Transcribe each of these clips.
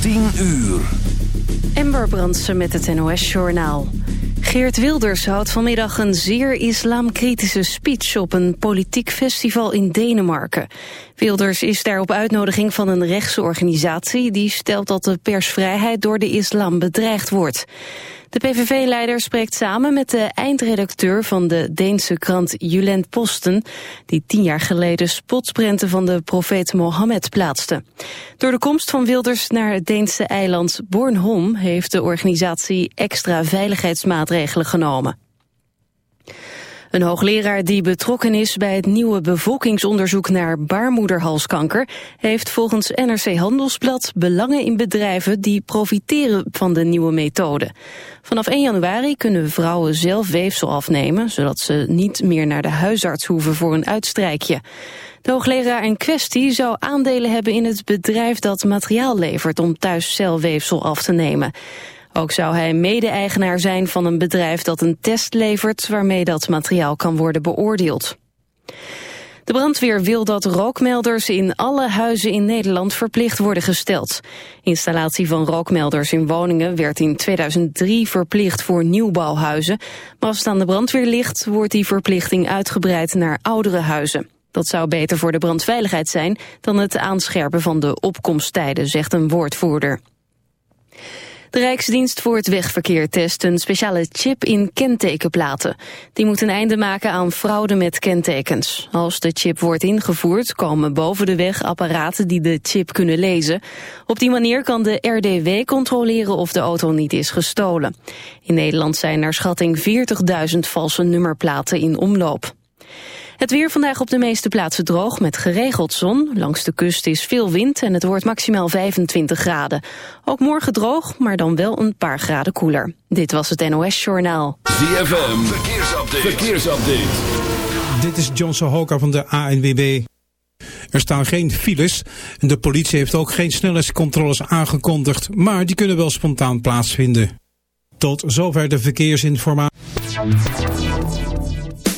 10 uur. Ember Brandsen met het NOS-journaal. Geert Wilders houdt vanmiddag een zeer islamkritische speech op een politiek festival in Denemarken. Wilders is daar op uitnodiging van een rechtse organisatie die stelt dat de persvrijheid door de islam bedreigd wordt. De PVV-leider spreekt samen met de eindredacteur van de Deense krant Julent Posten, die tien jaar geleden spotsprenten van de profeet Mohammed plaatste. Door de komst van Wilders naar het Deense eiland Bornholm heeft de organisatie extra veiligheidsmaatregelen genomen. Een hoogleraar die betrokken is bij het nieuwe bevolkingsonderzoek naar baarmoederhalskanker heeft volgens NRC Handelsblad belangen in bedrijven die profiteren van de nieuwe methode. Vanaf 1 januari kunnen vrouwen zelf weefsel afnemen, zodat ze niet meer naar de huisarts hoeven voor een uitstrijkje. De hoogleraar in kwestie zou aandelen hebben in het bedrijf dat materiaal levert om thuis celweefsel af te nemen. Ook zou hij mede-eigenaar zijn van een bedrijf dat een test levert waarmee dat materiaal kan worden beoordeeld. De brandweer wil dat rookmelders in alle huizen in Nederland verplicht worden gesteld. Installatie van rookmelders in woningen werd in 2003 verplicht voor nieuwbouwhuizen. Maar als het aan de brandweer ligt, wordt die verplichting uitgebreid naar oudere huizen. Dat zou beter voor de brandveiligheid zijn dan het aanscherpen van de opkomsttijden, zegt een woordvoerder. De Rijksdienst voor het Wegverkeer test een speciale chip in kentekenplaten. Die moet een einde maken aan fraude met kentekens. Als de chip wordt ingevoerd, komen boven de weg apparaten die de chip kunnen lezen. Op die manier kan de RDW controleren of de auto niet is gestolen. In Nederland zijn naar schatting 40.000 valse nummerplaten in omloop. Het weer vandaag op de meeste plaatsen droog met geregeld zon. Langs de kust is veel wind en het wordt maximaal 25 graden. Ook morgen droog, maar dan wel een paar graden koeler. Dit was het NOS Journaal. ZFM, verkeersupdate. verkeersupdate. Dit is John Sohoka van de ANWB. Er staan geen files. De politie heeft ook geen snelheidscontroles aangekondigd, maar die kunnen wel spontaan plaatsvinden. Tot zover de verkeersinformatie.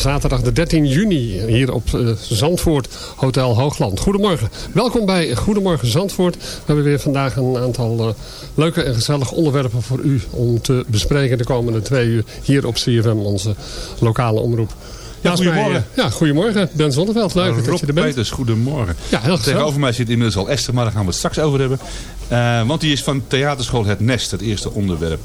Zaterdag de 13 juni hier op uh, Zandvoort, Hotel Hoogland. Goedemorgen. Welkom bij Goedemorgen Zandvoort. We hebben weer vandaag een aantal uh, leuke en gezellige onderwerpen voor u om te bespreken de komende twee uur hier op CFM, onze lokale omroep. Ja, goedemorgen. Mij, ja, goedemorgen. Ben Zonneveld, leuk Rob dat je er bent. Peters, goedemorgen. Ja, heel Tegenover mij zit inmiddels al Esther, maar daar gaan we het straks over hebben. Uh, want die is van theaterschool Het Nest, het eerste onderwerp.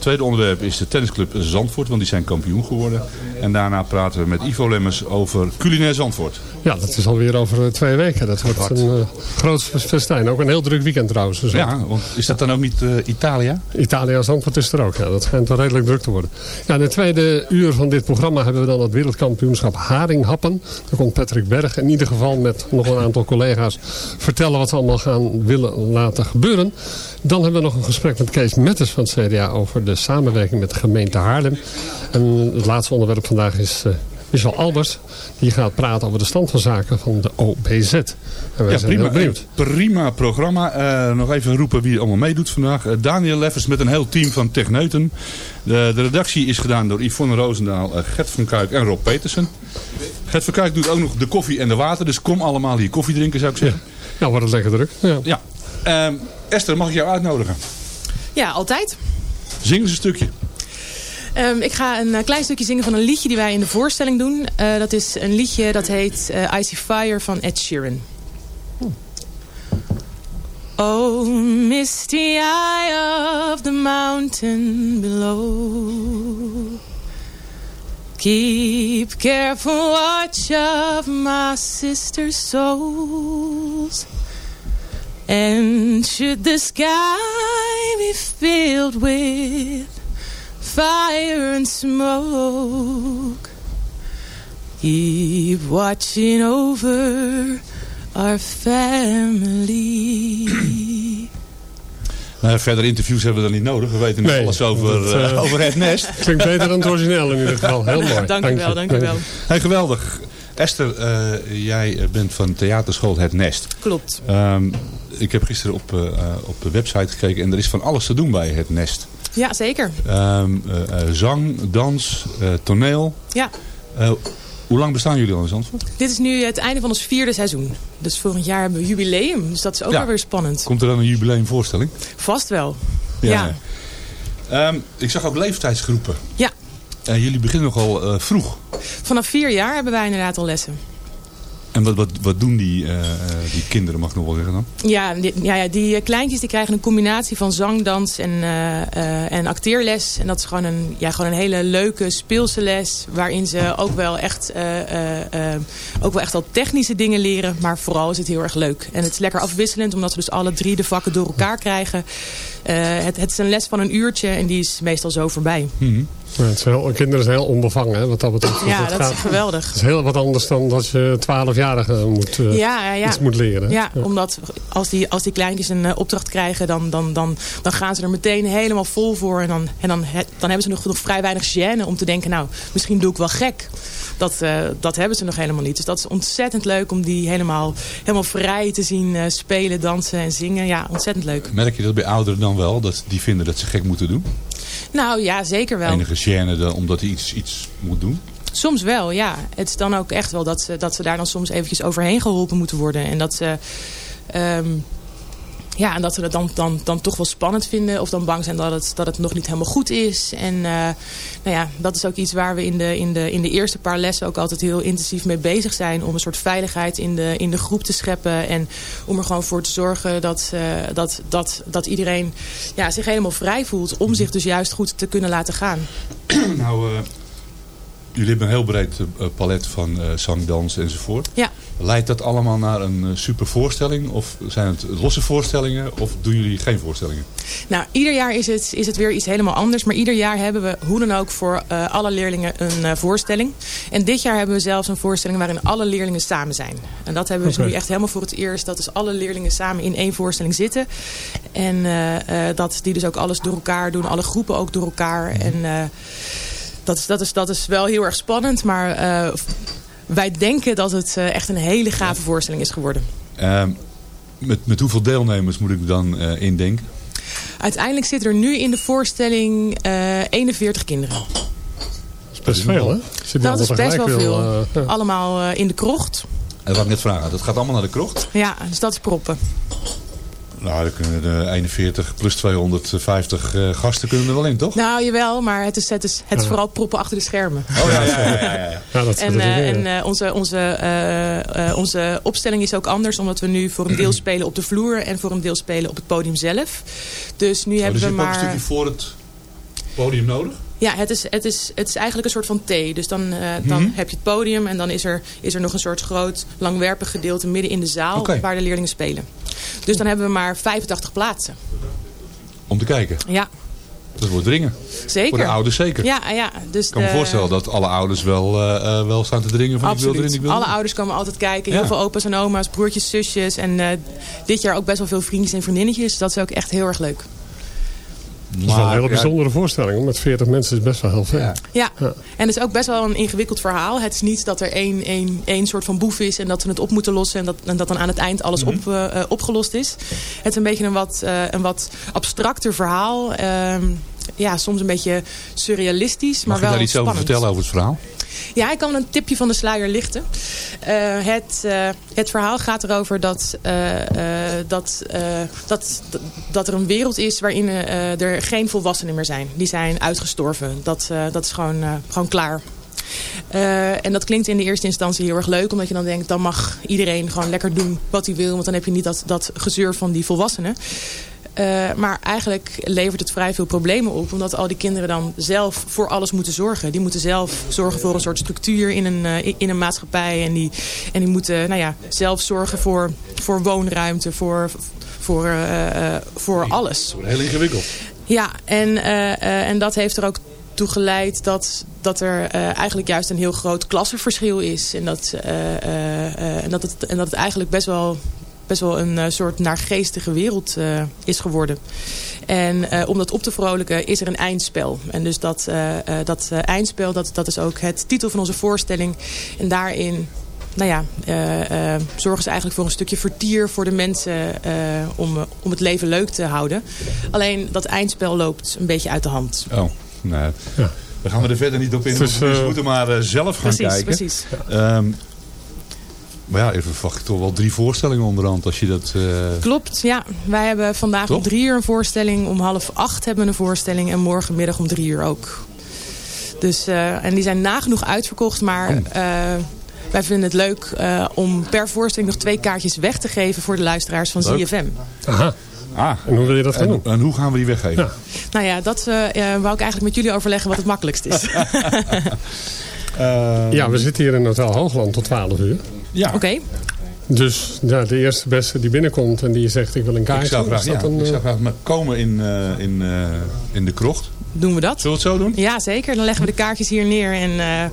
Tweede onderwerp is de tennisclub Zandvoort, want die zijn kampioen geworden. En daarna praten we met Ivo Lemmers over culinair Zandvoort. Ja, dat is alweer over twee weken. Dat wordt een uh, groot festijn. Ook een heel druk weekend trouwens. Dus ja, want is dat dan ook niet uh, Italia? Italia Zandvoort is er ook. Ja, dat schijnt wel redelijk druk te worden. Ja, in het tweede uur van dit programma hebben we dan het wereldkampioenschap Haringhappen. Daar komt Patrick Berg in ieder geval met nog een aantal collega's vertellen wat ze allemaal gaan willen laten gebeuren. Dan hebben we nog een gesprek met Kees Metters van het CDA over de samenwerking met de gemeente Haarlem. En het laatste onderwerp vandaag is uh, Michel Albers. Die gaat praten over de stand van zaken van de OBZ. En wij ja, zijn prima, heel benieuwd. Prima programma. Uh, nog even roepen wie allemaal meedoet vandaag. Uh, Daniel Leffers met een heel team van Techneuten. De, de redactie is gedaan door Yvonne Roosendaal, Gert van Kuik en Rob Petersen. Gert van Kuik doet ook nog de koffie en de water. Dus kom allemaal hier koffie drinken zou ik zeggen. Ja, ja wordt het lekker druk. Ja. ja. Uh, Esther, mag ik jou uitnodigen? Ja, altijd. Zing eens een stukje. Um, ik ga een uh, klein stukje zingen van een liedje die wij in de voorstelling doen. Uh, dat is een liedje dat heet uh, Icy Fire van Ed Sheeran. Oh, misty eye of the mountain below Keep careful watch of my sister's souls And should the sky be filled with fire and smoke, keep watching over our family. Nou, verder interviews hebben we dan niet nodig. We weten nu nee, alles over, dat, uh, over het nest. Klinkt beter dan het origineel in ieder geval. Heel mooi. dank u wel, dank u wel. Hey, geweldig. Esther, uh, jij bent van theaterschool Het Nest. Klopt. Um, ik heb gisteren op, uh, op de website gekeken en er is van alles te doen bij Het Nest. Ja, zeker. Um, uh, zang, dans, toneel. Ja. hoe lang bestaan jullie al in Zandvoort? Dit is nu het einde van ons vierde seizoen. Dus volgend jaar hebben we jubileum. Dus dat is ook ja. wel weer spannend. Komt er dan een jubileumvoorstelling? Vast wel. Ja. ja. Um, ik zag ook leeftijdsgroepen. Ja. En jullie beginnen nogal vroeg. Vanaf vier jaar hebben wij inderdaad al lessen. En wat, wat, wat doen die, uh, die kinderen, mag ik nog wel zeggen dan? Ja, die, ja, ja, die kleintjes die krijgen een combinatie van zang, dans en, en acteerles. En dat is gewoon een, ja, gewoon een hele leuke speelse les. Waarin ze ook wel, echt, ook wel echt al technische dingen leren. Maar vooral is het heel erg leuk. En het is lekker afwisselend omdat we dus alle drie de vakken door elkaar krijgen. Het, het is een les van een uurtje en die is meestal zo voorbij. Mm -hmm. Ja, het heel, kinderen zijn heel onbevangen, hè, wat dat betreft. Ja, dat, gaat, is geweldig. Het is heel wat anders dan dat je twaalfjarige moet, uh, ja, ja, iets moet leren. Ja, omdat als die, als die kleintjes een uh, opdracht krijgen, dan, dan, dan, dan gaan ze er meteen helemaal vol voor. En dan, en dan, dan hebben ze nog, nog vrij weinig gêne om te denken, nou, misschien doe ik wel gek. Dat, uh, dat hebben ze nog helemaal niet. Dus dat is ontzettend leuk om die helemaal, helemaal vrij te zien spelen, dansen en zingen. Ja, ontzettend leuk. Merk je dat bij ouderen dan wel, dat die vinden dat ze gek moeten doen? Nou ja, zeker wel. Enige gêne omdat hij iets, iets moet doen? Soms wel, ja. Het is dan ook echt wel dat ze, dat ze daar dan soms eventjes overheen geholpen moeten worden. En dat ze... Um, ja, en dat ze het dan, dan, dan toch wel spannend vinden. Of dan bang zijn dat het, dat het nog niet helemaal goed is. En uh, nou ja, dat is ook iets waar we in de, in, de, in de eerste paar lessen ook altijd heel intensief mee bezig zijn. Om een soort veiligheid in de, in de groep te scheppen. En om er gewoon voor te zorgen dat, uh, dat, dat, dat iedereen ja, zich helemaal vrij voelt. Om zich dus juist goed te kunnen laten gaan. Nou, uh, jullie hebben een heel breed palet van zang, dans enzovoort. Ja. Leidt dat allemaal naar een uh, super voorstelling? Of zijn het losse voorstellingen? Of doen jullie geen voorstellingen? Nou, ieder jaar is het, is het weer iets helemaal anders. Maar ieder jaar hebben we hoe dan ook voor uh, alle leerlingen een uh, voorstelling. En dit jaar hebben we zelfs een voorstelling waarin alle leerlingen samen zijn. En dat hebben we okay. nu echt helemaal voor het eerst. Dat dus alle leerlingen samen in één voorstelling zitten. En dat die dus ook alles door elkaar doen. Alle groepen ook door elkaar. En dat is, dat, is, dat is wel heel erg spannend. Maar wij denken dat het uh, echt een hele gave voorstelling is geworden. Uh, met, met hoeveel deelnemers moet ik dan uh, indenken? Uiteindelijk zitten er nu in de voorstelling 41 kinderen. Dat is best veel, hè? Zit Dat is best wel veel. eh, ja. Allemaal eh, in de krocht. Dat wou ik net vragen. Dat gaat allemaal naar de krocht. Ja, dus dat is proppen. Nou, dan kunnen de 41 plus 250 eh, gasten kunnen er wel in, toch? Nou, jawel, maar het is, het is, het is vooral proppen achter de schermen. Oh ja, ja, ja. ja, ja. Ja, dat En, dat- eh, en eh, onze, onze, eh, eh, onze opstelling is ook anders, omdat we nu voor een deel spelen op de vloer en voor een deel spelen op het podium zelf. Dus nu Oh, hebben dus we je hebt ook een maar. stukje voor het podium nodig? Ja, het is, het, is, het is eigenlijk een soort van T. Dus dan, eh, dan Mhm. heb je het podium en dan is er, is er nog een soort groot langwerpig gedeelte midden in de zaal waar de leerlingen spelen. Dus dan hebben we maar 85 plaatsen. Om te kijken. Ja, Dat wordt dringen. zeker. Voor de ouders zeker. Ja, ja. Dus Ik kan me voorstellen dat alle ouders wel, eh, eh, wel staan te dringen van ik wil Absoluut. erin, ik wil Alle ouders komen altijd kijken. Ja. Heel veel opa's en oma's, broertjes, zusjes. En eh, dit jaar ook best wel veel vriendjes en vriendinnetjes. Dat is ook echt heel erg leuk. Dat is wel een hele ja, bijzondere voorstelling. Met 40 mensen is best wel heel veel. Ja. Ja, Ja. en het is ook best wel een ingewikkeld verhaal. Het is niet dat er één, één, één soort van boef is en dat we het op moeten lossen. En dat, en dat dan aan het eind alles Mhm. op, eh, eh, opgelost is. Het is een beetje een wat, eh, een wat abstracter verhaal. Ehm, ja, soms een beetje surrealistisch, maar Mag je daar iets over vertellen over het verhaal? Ja, ik kan een tipje van de sluier lichten. Eh, het, eh, het verhaal gaat erover dat, eh, dat, dat, dat er een wereld is waarin er geen volwassenen meer zijn. Die zijn uitgestorven. Dat, dat is gewoon, gewoon klaar. En dat klinkt in de eerste instantie heel erg leuk. Omdat je dan denkt, dan mag iedereen gewoon lekker doen wat hij wil. Want dan heb je niet dat, dat gezeur van die volwassenen. Eh, maar eigenlijk levert het vrij veel problemen op. Omdat al die kinderen dan zelf voor alles moeten zorgen. Die moeten zelf zorgen voor een soort structuur in een, eh, in een maatschappij. En die, en die moeten nou ja, zelf zorgen voor, voor woonruimte, voor, voor, eh, voor alles. Heel ingewikkeld. Ja, en, en dat heeft er ook toe geleid dat, dat er eigenlijk juist een heel groot klassenverschil is. En dat, en dat, het, en dat het eigenlijk best wel, best wel een eh, soort naargeestige wereld eh, is geworden. En eh, om dat op te vrolijken is er een eindspel. En dus dat, eh, eh, dat eh, eindspel, dat, dat is ook het titel van onze voorstelling. En daarin nou ja, zorgen ze eigenlijk voor een stukje vertier voor de mensen eh, om, om het leven leuk te houden. Alleen dat eindspel loopt een beetje uit de hand. Oh, nee. Ja. Daar gaan we er verder niet op in. Dus, Dus, we moeten maar eh, zelf gaan Precies, kijken. precies. Ehm, maar ja, even verwacht ik toch wel drie voorstellingen onderhand als je dat... eh, Klopt, ja. Wij hebben vandaag Toch? om drie uur een voorstelling. Om half acht hebben we een voorstelling. En morgenmiddag om drie uur ook. Dus, eh, en die zijn nagenoeg uitverkocht. Maar Oh. eh, wij vinden het leuk eh, om per voorstelling nog twee kaartjes weg te geven... voor de luisteraars van Leuk. ZFM. Aha. ah, En hoe wil je dat gaan en, doen? en hoe gaan we die weggeven? Ja. Nou ja, dat eh, eh, wou ik eigenlijk met jullie overleggen wat het makkelijkst is. Eh, Ja, we zitten hier in Hotel Hoogland tot 12 uur. Ja. Oké, Dus ja, de eerste beste die binnenkomt en die zegt ik wil een kaartje. Ik zou graag, ja, een, ik zou eh, graag komen in, eh, in, eh, in de krocht. doen we dat? Zullen we het zo doen? Ja, zeker. Dan leggen we de kaartjes hier neer en eh,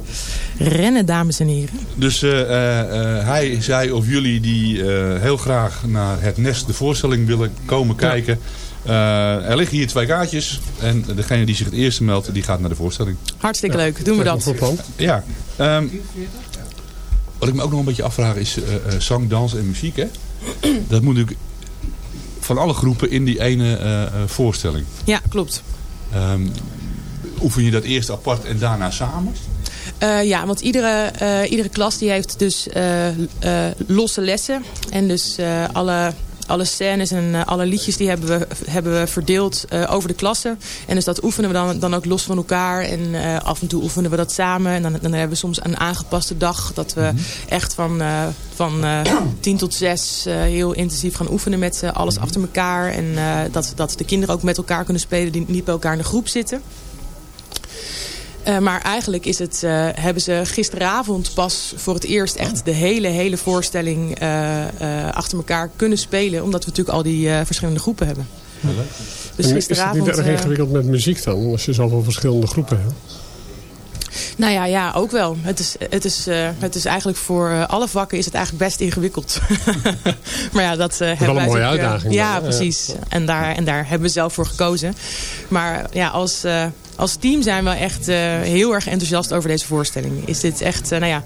rennen, dames en heren. Dus eh, eh, eh, hij, zij of jullie die eh, heel graag naar het Nest, de voorstelling willen komen kijken. Eh, er liggen hier twee kaartjes. En degene die zich het eerste meldt, die gaat naar de voorstelling. Hartstikke leuk. Doen we dat. een goed plan. Ja. ehm, wat ik me ook nog een beetje afvraag is eh, eh, zang, dans en muziek. Hè? Dat moet natuurlijk van alle groepen in die ene eh, voorstelling. Ja, klopt. Ehm, oefen je dat eerst apart en daarna samen? Ja, want iedere, iedere klas die heeft dus losse lessen. En dus alle, alle scènes en eh, alle liedjes die hebben we, hebben we verdeeld eh, over de klassen. En dus dat oefenen we dan, dan ook los van elkaar. En eh, af en toe oefenen we dat samen. En dan, dan hebben we soms een aangepaste dag. Dat we echt van, van 10 tot 6 eh, heel intensief gaan oefenen met alles achter elkaar. En dat, dat de kinderen ook met elkaar kunnen spelen die niet bij elkaar in de groep zitten. Eh, maar eigenlijk is het, eh, hebben ze gisteravond pas voor het eerst echt de hele, hele voorstelling eh, eh, achter elkaar kunnen spelen. Omdat we natuurlijk al die eh, verschillende groepen hebben. Dus En is het gisteravond... niet erg ingewikkeld met muziek dan? Als je zoveel verschillende groepen hebt. nou ja, ja, ook wel. Het is, het is, eh, het is eigenlijk voor alle vakken is het eigenlijk best ingewikkeld. maar ja, dat eh, hebben wel een wij mooie uitdaging ja, dan, precies. En, daar, en daar hebben we zelf voor gekozen. Maar ja, als, eh, als team zijn we echt eh, heel erg enthousiast over deze voorstelling. Is dit echt, eh, nou ja...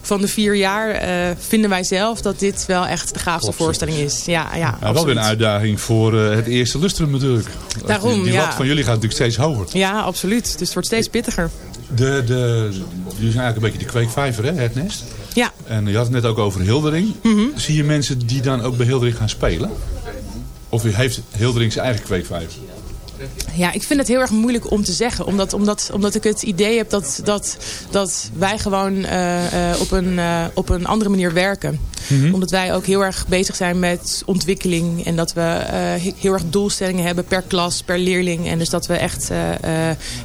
Van de vier jaar eh, vinden wij zelf dat dit wel echt de gaafste voorstelling is. Ja, ja, Nou, wel weer een uitdaging voor het eerste lustrum natuurlijk. Daarom, die, die ja. lat van jullie gaat natuurlijk steeds hoger. Ja, absoluut. Dus het wordt steeds pittiger. De, de, jullie zijn eigenlijk een beetje de kweekvijver, hè, het nest. Ja. En je had het net ook over Hildering. Zie je mensen die dan ook bij Hildering gaan spelen? Of heeft Hildering zijn eigen kweekvijver? Ja, ik vind het heel erg moeilijk om te zeggen. Omdat, omdat, omdat ik het idee heb dat, dat, dat wij gewoon eh, eh, op, een, eh, op een andere manier werken. Omdat wij ook heel erg bezig zijn met ontwikkeling. En dat we he- heel erg doelstellingen hebben per klas, per leerling. En dus dat we echt,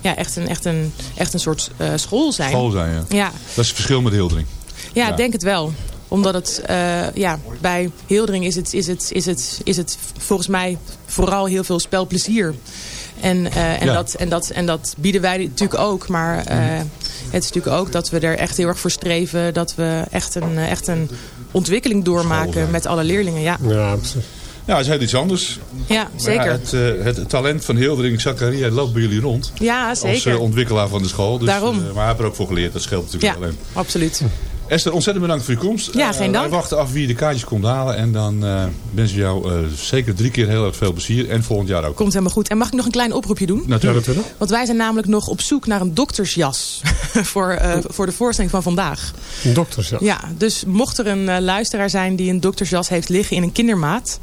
ja, echt, een, echt, een, echt een soort school zijn. School zijn, ja. Ja, Dat is het verschil met Hildering. ja, Ja. ik denk het wel. Omdat het, eh, ja, bij Hildering is het, is, het, is, het, is het volgens mij vooral heel veel spelplezier. En, eh, en, Ja. dat, en, dat, en dat bieden wij natuurlijk ook. Maar eh, het is natuurlijk ook dat we er echt heel erg voor streven. Dat we echt een, echt een ontwikkeling doormaken met alle leerlingen. Ja, Ja, precies. Ja, dat is heel iets anders. ja zeker. Ja, het, eh, het talent van Hildering Zakaria loopt bij jullie rond. Ja, Als zeker. eh, ontwikkelaar van de school. Dus, Daarom. eh, maar hij heeft er ook voor geleerd. Dat scheelt natuurlijk ja, wel. En absoluut. Esther, ontzettend bedankt voor je komst. Ja, Eh, geen dank. Wij wachten af wie de kaartjes komt halen. En dan eh wensen we jou eh, zeker drie keer heel erg veel plezier. En volgend jaar ook. Komt helemaal goed. En mag ik nog een klein oproepje doen? Ja, Natuurlijk. natuurlijk. Want wij zijn namelijk nog op zoek naar een doktersjas. voor, eh, voor de voorstelling van vandaag. Dokters, ja. Ja, dus mocht er een eh, luisteraar zijn die een doktersjas heeft liggen in een kindermaat.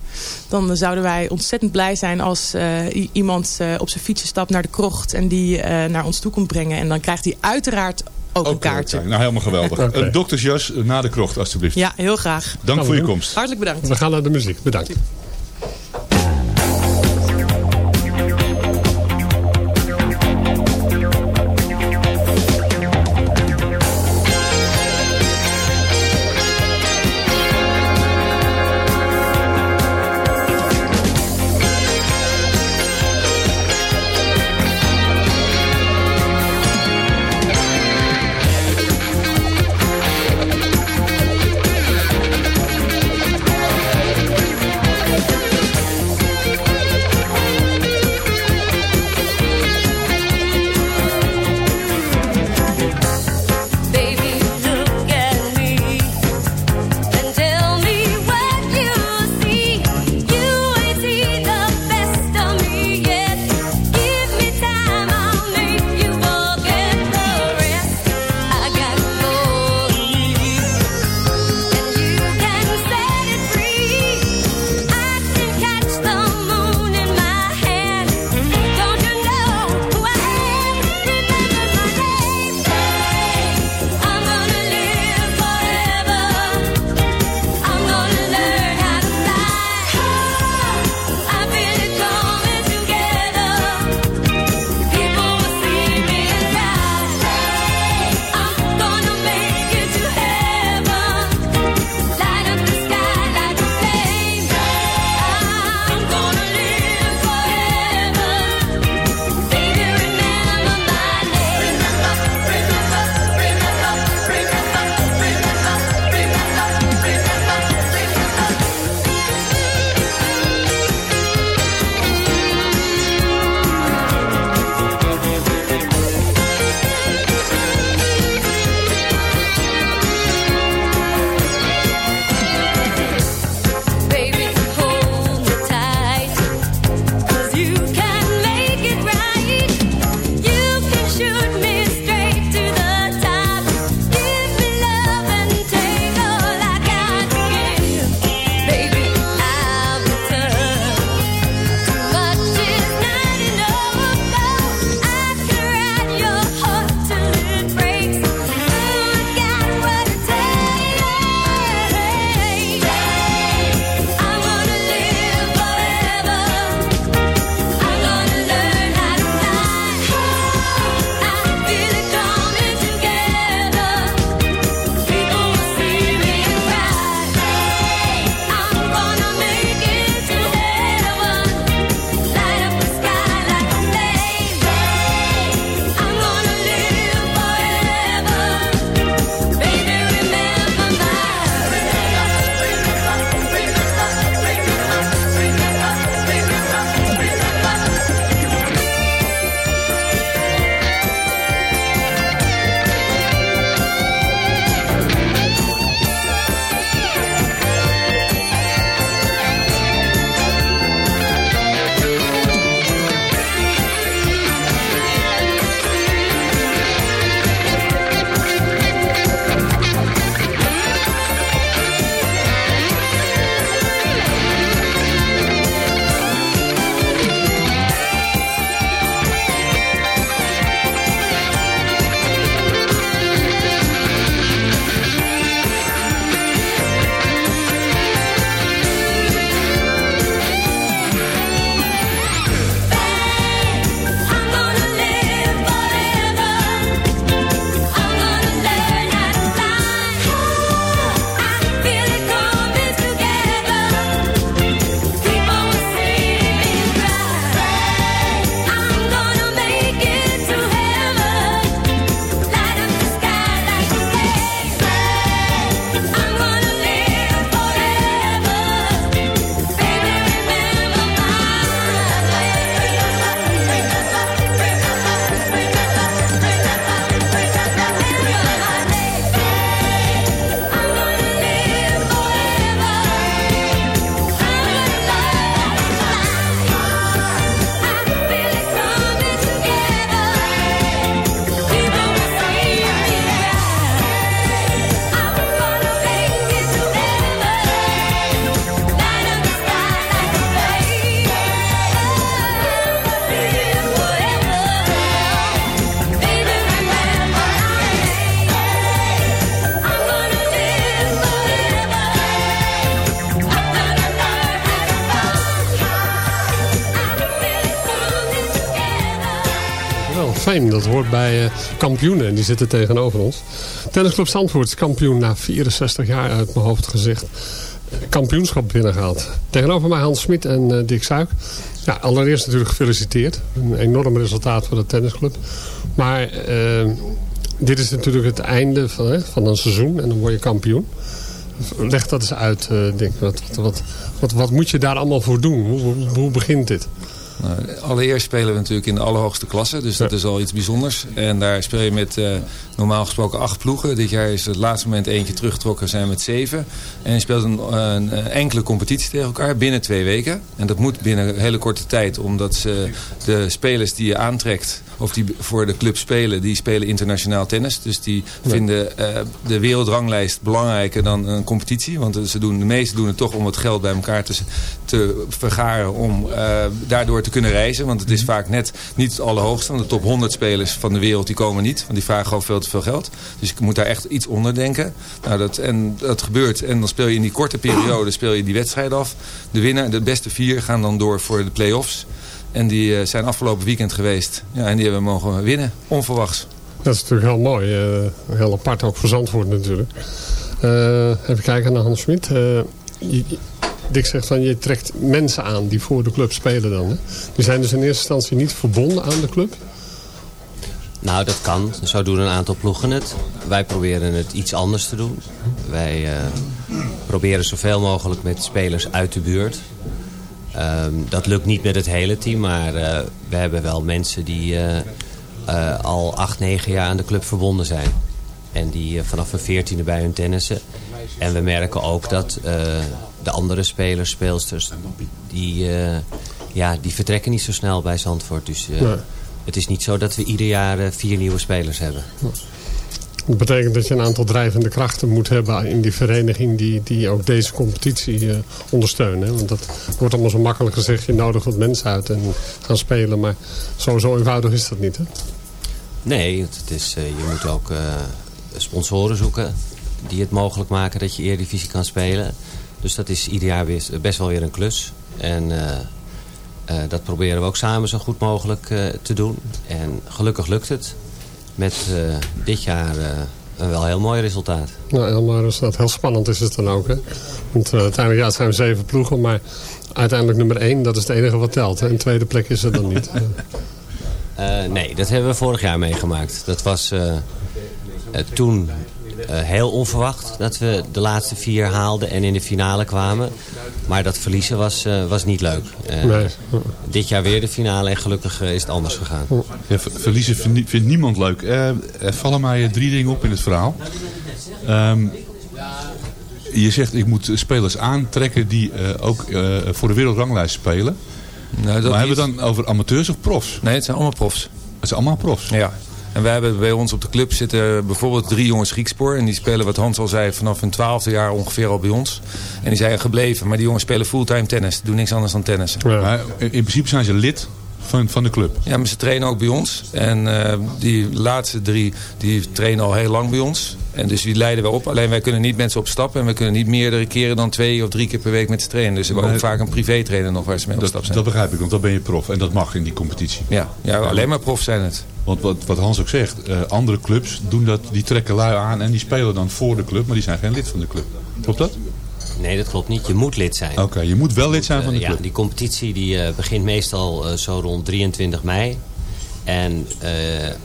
Dan eh, zouden wij ontzettend blij zijn als eh, iemand eh, op zijn fietsje stapt naar de krocht. En die eh, naar ons toe komt brengen. En dan krijgt hij uiteraard ook een Ook, eh, kaartje. Nou, helemaal geweldig. Oké. Een doktersjas na de krocht, alstublieft. Ja, heel graag. Dank we voor je doen. komst. Hartelijk bedankt. We gaan naar de muziek. Bedankt. Dat hoort bij uh, kampioenen. En die zitten tegenover ons. Tennisclub Zandvoort kampioen na 64 jaar uit mijn hoofd gezegd. Kampioenschap binnengehaald. Tegenover mij Hans Smit en uh, Dick Suik. Allereerst natuurlijk gefeliciteerd. Een enorm resultaat voor de tennisclub. Maar uh, dit is natuurlijk het einde van, van een seizoen. En dan word je kampioen. Leg dat eens uit, Dick. Wat, wat, wat, wat, moet je daar allemaal voor doen? Hoe begint dit? Nou, allereerst spelen we natuurlijk in de allerhoogste klasse. Dus dat is al iets bijzonders. En daar speel je met uh, normaal gesproken acht ploegen. Dit jaar is het laatste moment eentje teruggetrokken. zijn met zeven. En je speelt een, een, enkele competitie tegen elkaar binnen twee weken. En dat moet binnen een hele korte tijd. Omdat ze de spelers die je aantrekt of die voor de club spelen, die spelen internationaal tennis. Dus die ja. vinden uh, de wereldranglijst belangrijker dan een competitie. Want ze doen, de meesten doen het toch om het geld bij elkaar te, te vergaren om uh, daardoor te kunnen reizen. Want het is vaak net niet het allerhoogste. Want de top 100 spelers van de wereld die komen niet. Want die vragen gewoon veel te veel geld. Dus ik moet daar echt iets onder denken. Nou, dat, en dat gebeurt. En dan speel je in die korte periode speel je die wedstrijd af. De winnaar, de beste vier gaan dan door voor de play-offs. En die uh, zijn afgelopen weekend geweest. Ja, en die hebben we mogen winnen, onverwachts. Dat is natuurlijk heel mooi. Uh, heel apart ook voor Zandvoort natuurlijk. Uh, even kijken naar Hans Smit. Dick zegt van je trekt mensen aan die voor de club spelen dan. Hè? Die zijn dus in eerste instantie niet verbonden aan de club? Nou, dat kan. Zo doen een aantal ploegen het. Wij proberen het iets anders te doen. Wij proberen zoveel mogelijk met spelers uit de buurt. Um, dat lukt niet met het hele team, maar uh, we hebben wel mensen die uh, uh, al acht, negen jaar aan de club verbonden zijn. En die vanaf een veertiende bij hun tennissen. En we merken ook dat de andere spelers, speelsters, die, ja, die vertrekken niet zo snel bij Zandvoort. Dus nee. het is niet zo dat we ieder jaar vier nieuwe spelers hebben. Dat betekent dat je een aantal drijvende krachten moet hebben in die vereniging die, die ook deze competitie uh, ondersteunen. Want dat wordt allemaal zo makkelijk gezegd, je nodigt wat mensen uit en gaan spelen. Maar zo, zo eenvoudig is dat niet, hè? Nee, het is, uh, je moet ook uh, sponsoren zoeken die het mogelijk maken dat je Eredivisie kan spelen. Dus dat is ieder jaar best wel weer een klus. En dat proberen we ook samen zo goed mogelijk te doen. En gelukkig lukt het met uh, dit jaar uh, een wel heel mooi resultaat. Nou, heel mooi resultaat. Heel spannend is het dan ook. Hè? Want uh, uiteindelijk ja, het zijn zeven ploegen, maar uiteindelijk nummer één, dat is het enige wat telt. Hè? En tweede plek is er dan niet. nee, dat hebben we vorig jaar meegemaakt. Dat was toen heel onverwacht dat we de laatste vier haalden en in de finale kwamen. Maar dat verliezen was, uh, was niet leuk. Uh, nee. Dit jaar weer de finale en gelukkig is het anders gegaan. Ja, verliezen vindt niemand leuk. er vallen mij drie dingen op in het verhaal. Um, je zegt ik moet spelers aantrekken die ook voor de wereldranglijst spelen. Nou, maar hebben we het dan over amateurs of profs? Nee, het zijn allemaal profs. Het zijn allemaal profs? Ja. En wij hebben bij ons op de club zitten bijvoorbeeld drie jongens Griekspoor. En die spelen, wat Hans al zei, vanaf hun twaalfde jaar ongeveer al bij ons. En die zijn gebleven. Maar die jongens spelen fulltime tennis. Doen niks anders dan tennis. Ja. In principe zijn ze lid van, van de club? Ja, maar ze trainen ook bij ons. En uh, die laatste drie, die trainen al heel lang bij ons. En dus die leiden we op. Alleen wij kunnen niet mensen op stap. En we kunnen niet meerdere keren dan twee of drie keer per week met ze trainen. Dus we hebben ook vaak een privé trainer nog waar ze mee op stap zijn. Dat begrijp ik, want dan ben je prof. En dat mag in die competitie. Ja, ja alleen maar prof zijn het. Want wat, wat Hans ook zegt, uh, andere clubs doen dat, die trekken lui aan en die spelen dan voor de club. Maar die zijn geen lid van de club. Klopt dat? Nee, dat klopt niet. Je moet lid zijn. Oké, okay, je moet wel lid zijn van de club. Ja, die competitie die, uh, begint meestal uh, zo rond 23 mei. En uh,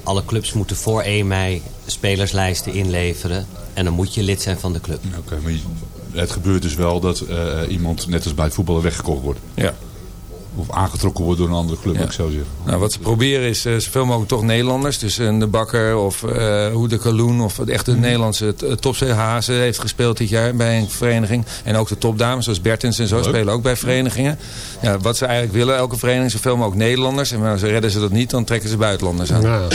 alle clubs moeten voor 1 mei spelerslijsten inleveren. En dan moet je lid zijn van de club. Oké, okay, maar je, het gebeurt dus wel dat iemand net als bij het voetballen weggekocht wordt. Ja of aangetrokken wordt door een andere club, ja. ik zo zeggen. Nou, wat ze proberen is uh, zoveel mogelijk toch Nederlanders. Dus uh, de Bakker of uh, Hoede Kaloen of echt de mm. Nederlandse topzeehazen heeft gespeeld dit jaar bij een vereniging. En ook de topdames zoals Bertens en zo Leuk. spelen ook bij verenigingen. Ja, wat ze eigenlijk willen, elke vereniging zoveel mogelijk Nederlanders. En als ze redden ze dat niet, dan trekken ze buitenlanders aan.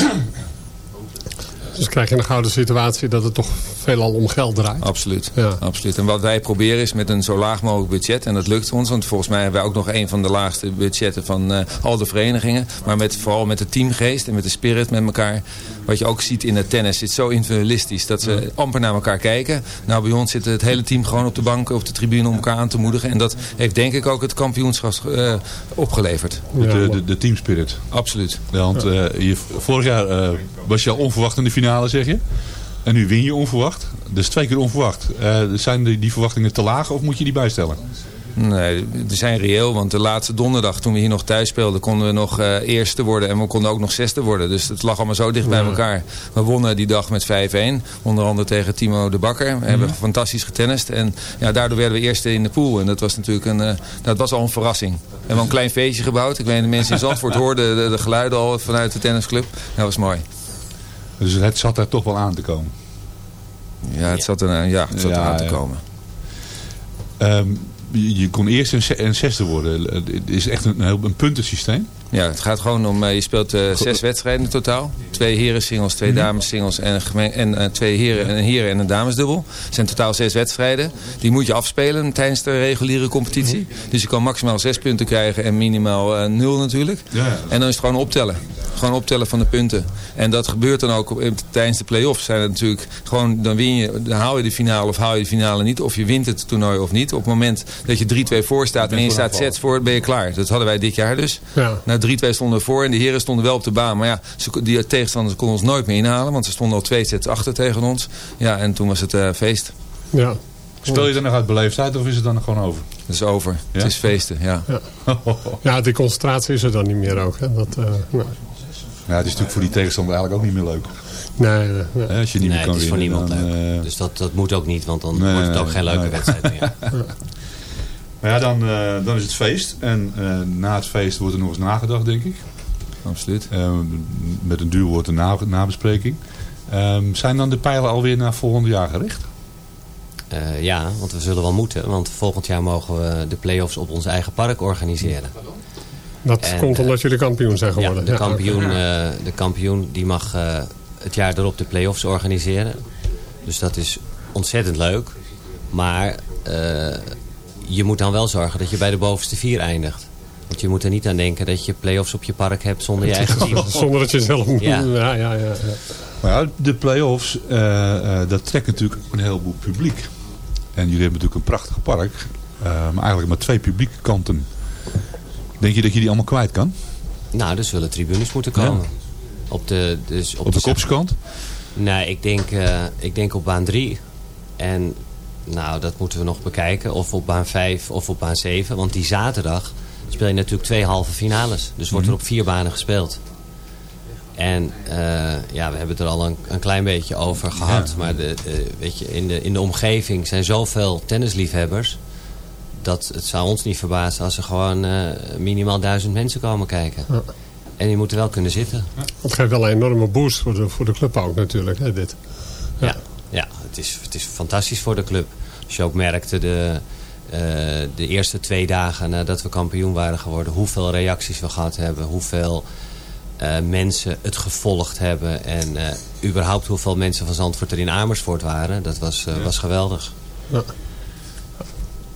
Dus krijg je een gouden situatie dat het toch veelal om geld draait. Absoluut. Absoluut. En wat wij proberen is met een zo laag mogelijk budget. En dat lukt ons. Want volgens mij hebben wij ook nog een van de laagste budgetten van uh, al de verenigingen. Maar met, vooral met de teamgeest en met de spirit met elkaar. Wat je ook ziet in het tennis. Het is zo individualistisch dat ze amper naar elkaar kijken. Nou bij ons zit het hele team gewoon op de bank op de tribune om elkaar aan te moedigen. En dat heeft denk ik ook het kampioenschap uh, opgeleverd. De, de, de teamspirit. Absoluut. Ja, want uh, je, vorig jaar was je al onverwacht in de finale zeg je. En nu win je onverwacht. Dus twee keer onverwacht. Uh, zijn die, die verwachtingen te laag of moet je die bijstellen? Nee, die zijn reëel. Want de laatste donderdag toen we hier nog thuis speelden... konden we nog uh, eerste worden en we konden ook nog zesde worden. Dus het lag allemaal zo dicht bij elkaar. We wonnen die dag met 5-1. Onder andere tegen Timo de Bakker. We hebben mhm. fantastisch getennist. En ja, daardoor werden we eerste in de pool. En dat was natuurlijk een, uh, dat was al een verrassing. We hebben een klein feestje gebouwd. Ik weet de mensen in Zandvoort hoorden de, de geluiden al vanuit de tennisclub. Dat was mooi. Dus het zat er toch wel aan te komen? Ja, het zat er, ja, het zat ja, er aan te komen. Um, je kon eerst en zesde worden. Het is echt een, een puntensysteem. Ja, het gaat gewoon om, uh, je speelt uh, zes wedstrijden in totaal. Twee heren singles, twee mhm. dames singles en, en uh, twee heren, en een heren en een damesdubbel. Het zijn totaal zes wedstrijden. Die moet je afspelen tijdens de reguliere competitie. Mhm. Dus je kan maximaal zes punten krijgen en minimaal nul natuurlijk. Ja. En dan is het gewoon optellen. Gewoon optellen van de punten. En dat gebeurt dan ook tijdens de play-offs. Zijn het natuurlijk gewoon, dan win je, dan haal je de finale of haal je de finale niet. Of je wint het toernooi of niet. Op het moment dat je 3-2 voor staat en je staat sets voor, ben je klaar. Dat hadden wij dit jaar dus. Ja. Na 3-2 stonden voor en de heren stonden wel op de baan. Maar ja, die tegenstanders konden ons nooit meer inhalen. Want ze stonden al twee sets achter tegen ons. Ja, en toen was het uh, feest. Ja. Speel je dan nog uit beleefdheid of is het dan gewoon over? Het is over. Het is feesten, ja. Ja, ja die concentratie is er dan niet meer ook. Hè? Dat, uh, Ja, het is natuurlijk voor die tegenstander eigenlijk ook niet meer leuk. Nee, nee, nee. Als je niet nee, meer kan het is voor niemand dan, leuk. Uh... Dus dat, dat moet ook niet, want dan nee, wordt het ook geen leuke wedstrijd meer. Maar ja, dan, uh, dan is het feest. En uh, na het feest wordt er nog eens nagedacht, denk ik. Absoluut. Uh, met een duur woord een na, nabespreking. Um, zijn dan de pijlen alweer naar volgend jaar gericht? ja, want we zullen wel moeten. Want volgend jaar mogen we de play-offs op ons eigen park organiseren. Dat en, komt omdat jullie kampioen zijn geworden. Ja, de, kampioen, de kampioen die mag het jaar erop de play-offs organiseren. Dus dat is ontzettend leuk. Maar je moet dan wel zorgen dat je bij de bovenste vier eindigt. Want je moet er niet aan denken dat je play-offs op je park hebt zonder je eigen team. zonder dat je zelf moet ja. Ja, ja, ja, Maar ja, de play-offs, uh, uh, dat trekt natuurlijk een heleboel publiek. En jullie hebben natuurlijk een prachtig park. Uh, maar eigenlijk maar twee publieke kanten. Denk je dat je die allemaal kwijt kan? Nou, er zullen tribunes moeten komen. Ja. Op de, dus op, op de, de kopskant? Nee, ik denk, ik denk op baan 3. En nou, dat moeten we nog bekijken. Of op baan 5 of op baan 7. Want die zaterdag speel je natuurlijk twee halve finales. Dus wordt er mhm. op vier banen gespeeld. En uh, ja, we hebben het er al een, een klein beetje over gehad. Maar de, weet je, in, de, in de omgeving zijn zoveel tennisliefhebbers... dat het zou ons niet verbazen als er gewoon uh, minimaal duizend mensen komen kijken. Ja. En die moeten wel kunnen zitten. Dat geeft wel een enorme boost voor de, voor de club ook natuurlijk, hè, dit. Ja, ja, ja het, is, het is fantastisch voor de club. Als je ook merkte de, uh, de eerste twee dagen nadat we kampioen waren geworden... hoeveel reacties we gehad hebben, hoeveel uh, mensen het gevolgd hebben... en uh, überhaupt hoeveel mensen van Zandvoort er in Amersfoort waren. Dat was, ja. was geweldig. Ja.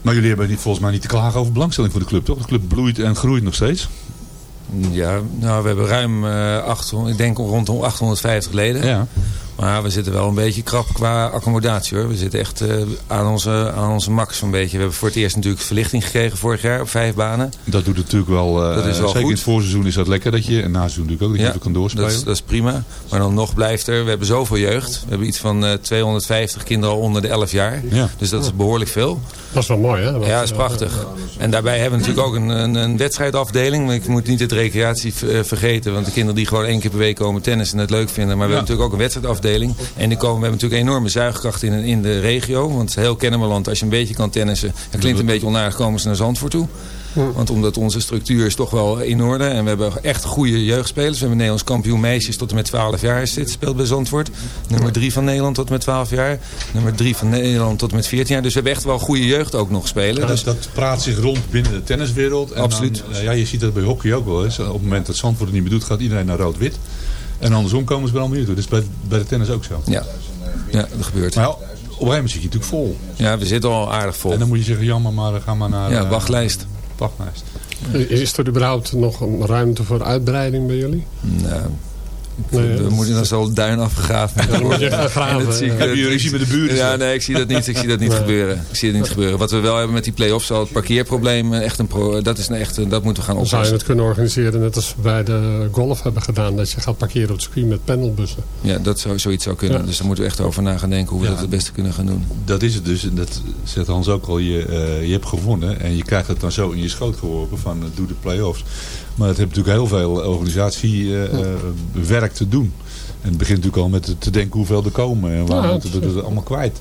Maar jullie hebben niet, volgens mij niet te klagen over belangstelling voor de club, toch? De club bloeit en groeit nog steeds. Ja, nou, we hebben ruim uh, 800, ik denk rond 850 leden. Ja. Maar we zitten wel een beetje krap qua accommodatie hoor. We zitten echt uh, aan, onze, aan onze max een beetje. We hebben voor het eerst natuurlijk verlichting gekregen vorig jaar op vijf banen. Dat doet natuurlijk wel, uh, dat is wel zeker goed. in het voorseizoen is dat lekker dat je, en na seizoen natuurlijk ook, dat ja, je kan doorspelen. Dat is, dat is prima. Maar dan nog blijft er, we hebben zoveel jeugd. We hebben iets van uh, 250 kinderen al onder de 11 jaar. Ja. Dus dat is behoorlijk veel. Dat is wel mooi hè? Dat ja, dat is prachtig. En daarbij hebben we natuurlijk ook een, een, een wedstrijdafdeling. Ik moet niet het recreatie vergeten. Want de kinderen die gewoon één keer per week komen tennis en het leuk vinden. Maar we ja. hebben natuurlijk ook een wedstrijdafdeling. En die komen, we hebben natuurlijk enorme zuigkracht in, in de regio. Want heel Kennemerland, als je een beetje kan tennissen... dat klinkt een beetje onaardig, komen ze naar Zandvoort toe. Want omdat onze structuur is toch wel in orde. En we hebben echt goede jeugdspelers. We hebben Nederlands kampioen meisjes tot en met 12 jaar zit, speelt bij Zandvoort. Nummer 3 van Nederland tot en met 12 jaar. Nummer 3 van Nederland tot en met 14 jaar. Dus we hebben echt wel goede jeugd ook nog spelen. Ja, dus dat praat zich rond binnen de tenniswereld. En Absoluut. Dan, ja, je ziet dat bij hockey ook wel eens. Op het moment dat Zandvoort het niet meer doet, gaat iedereen naar rood-wit. En andersom komen ze bij Almere toe. Is bij, bij de tennis ook zo. Ja, ja dat gebeurt. Maar op een gegeven moment zit je natuurlijk vol. Ja, we zitten al aardig vol. En dan moet je zeggen, jammer, maar ga maar naar... Ja, eh, wachtlijst. Wachtlijst. Is er überhaupt nog een ruimte voor uitbreiding bij jullie? Nou, Nee, we moeten dan zo duin afgegraven. Ja, dan moet je graven, En dat zie ik, Hebben jullie met de buren? Ja, nee, ik zie dat niet. Ik zie dat niet Nee. gebeuren. Ik zie het niet gebeuren. Wat we wel hebben met die play-offs, al het parkeerprobleem, eh, echt een pro, dat is een echt, dat moeten we gaan Dan zou je oplossen. het kunnen organiseren net als we bij de golf hebben gedaan. Dat je gaat parkeren op het circuit met panelbussen. Ja, dat zou zoiets zou kunnen. Ja. Dus daar moeten we echt over na gaan denken hoe we Ja. dat het beste kunnen gaan doen. Dat is het dus. En dat zegt Hans ook al. Je, eh, je hebt gewonnen. En je krijgt het dan zo in je schoot geworpen van eh, doe de play-offs. Maar het heeft natuurlijk heel veel organisatiewerk te doen. En het begint natuurlijk al met te denken hoeveel er komen. En waar Ja, moeten we dat allemaal kwijt.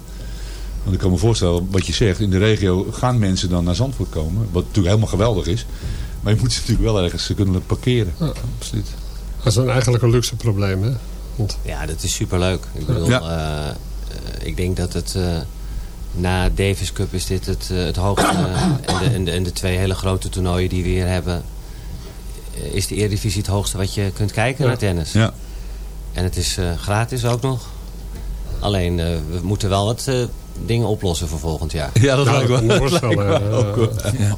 Want ik kan me voorstellen, wat je zegt, in de regio gaan mensen dan naar Zandvoort komen. Wat natuurlijk helemaal geweldig is. Maar je moet ze natuurlijk wel ergens kunnen parkeren. Ja. Absoluut. Dat is dan eigenlijk een luxe probleem, hè? Want Ja, dat is superleuk. Ik bedoel, Ja. eh, eh, ik denk dat het... eh, na Davis Cup is dit het, eh, het hoogste. en, de, en, de, en de twee hele grote toernooien die we hier hebben... eh, is de Eredivisie het hoogste wat je kunt kijken Ja. naar tennis. Ja. En het is eh, gratis ook nog. Alleen, eh, we moeten wel wat eh, dingen oplossen voor volgend jaar. Ja, dat Ja, lijkt me dat lijkt voorstellen, me ja. ook wel. Ja.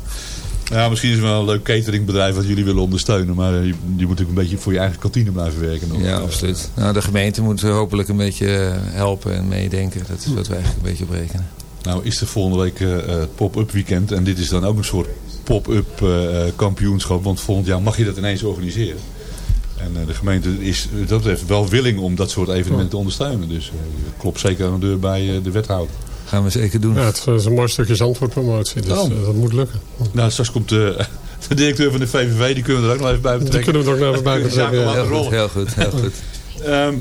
Ja, misschien is het wel een leuk cateringbedrijf wat jullie willen ondersteunen. Maar je, je moet natuurlijk een beetje voor je eigen kantine blijven werken. nog. Ja, absoluut. Nou, de gemeente moet hopelijk een beetje helpen en meedenken. Dat is wat we eigenlijk een beetje op rekenen. Nou is er volgende week eh, het pop-up weekend. En dit is dan ook een soort pop-up eh, kampioenschap. Want volgend jaar mag je dat ineens organiseren. En eh, de gemeente is dat betreft wel willing om dat soort evenementen te ondersteunen. Dus eh, klopt zeker aan de deur bij eh, de wethouder. Gaan we zeker doen. ja, het is een mooi stukje Zandvoortpromotie. Dus eh, dat moet lukken. Nou, straks komt de, de directeur van de VVV. Die kunnen we er ook nog even bij Die betrekken. kunnen we er ook nog even bij De zaken betrekken. Ja, Heel goed, rollen. heel goed, heel goed. Ehm,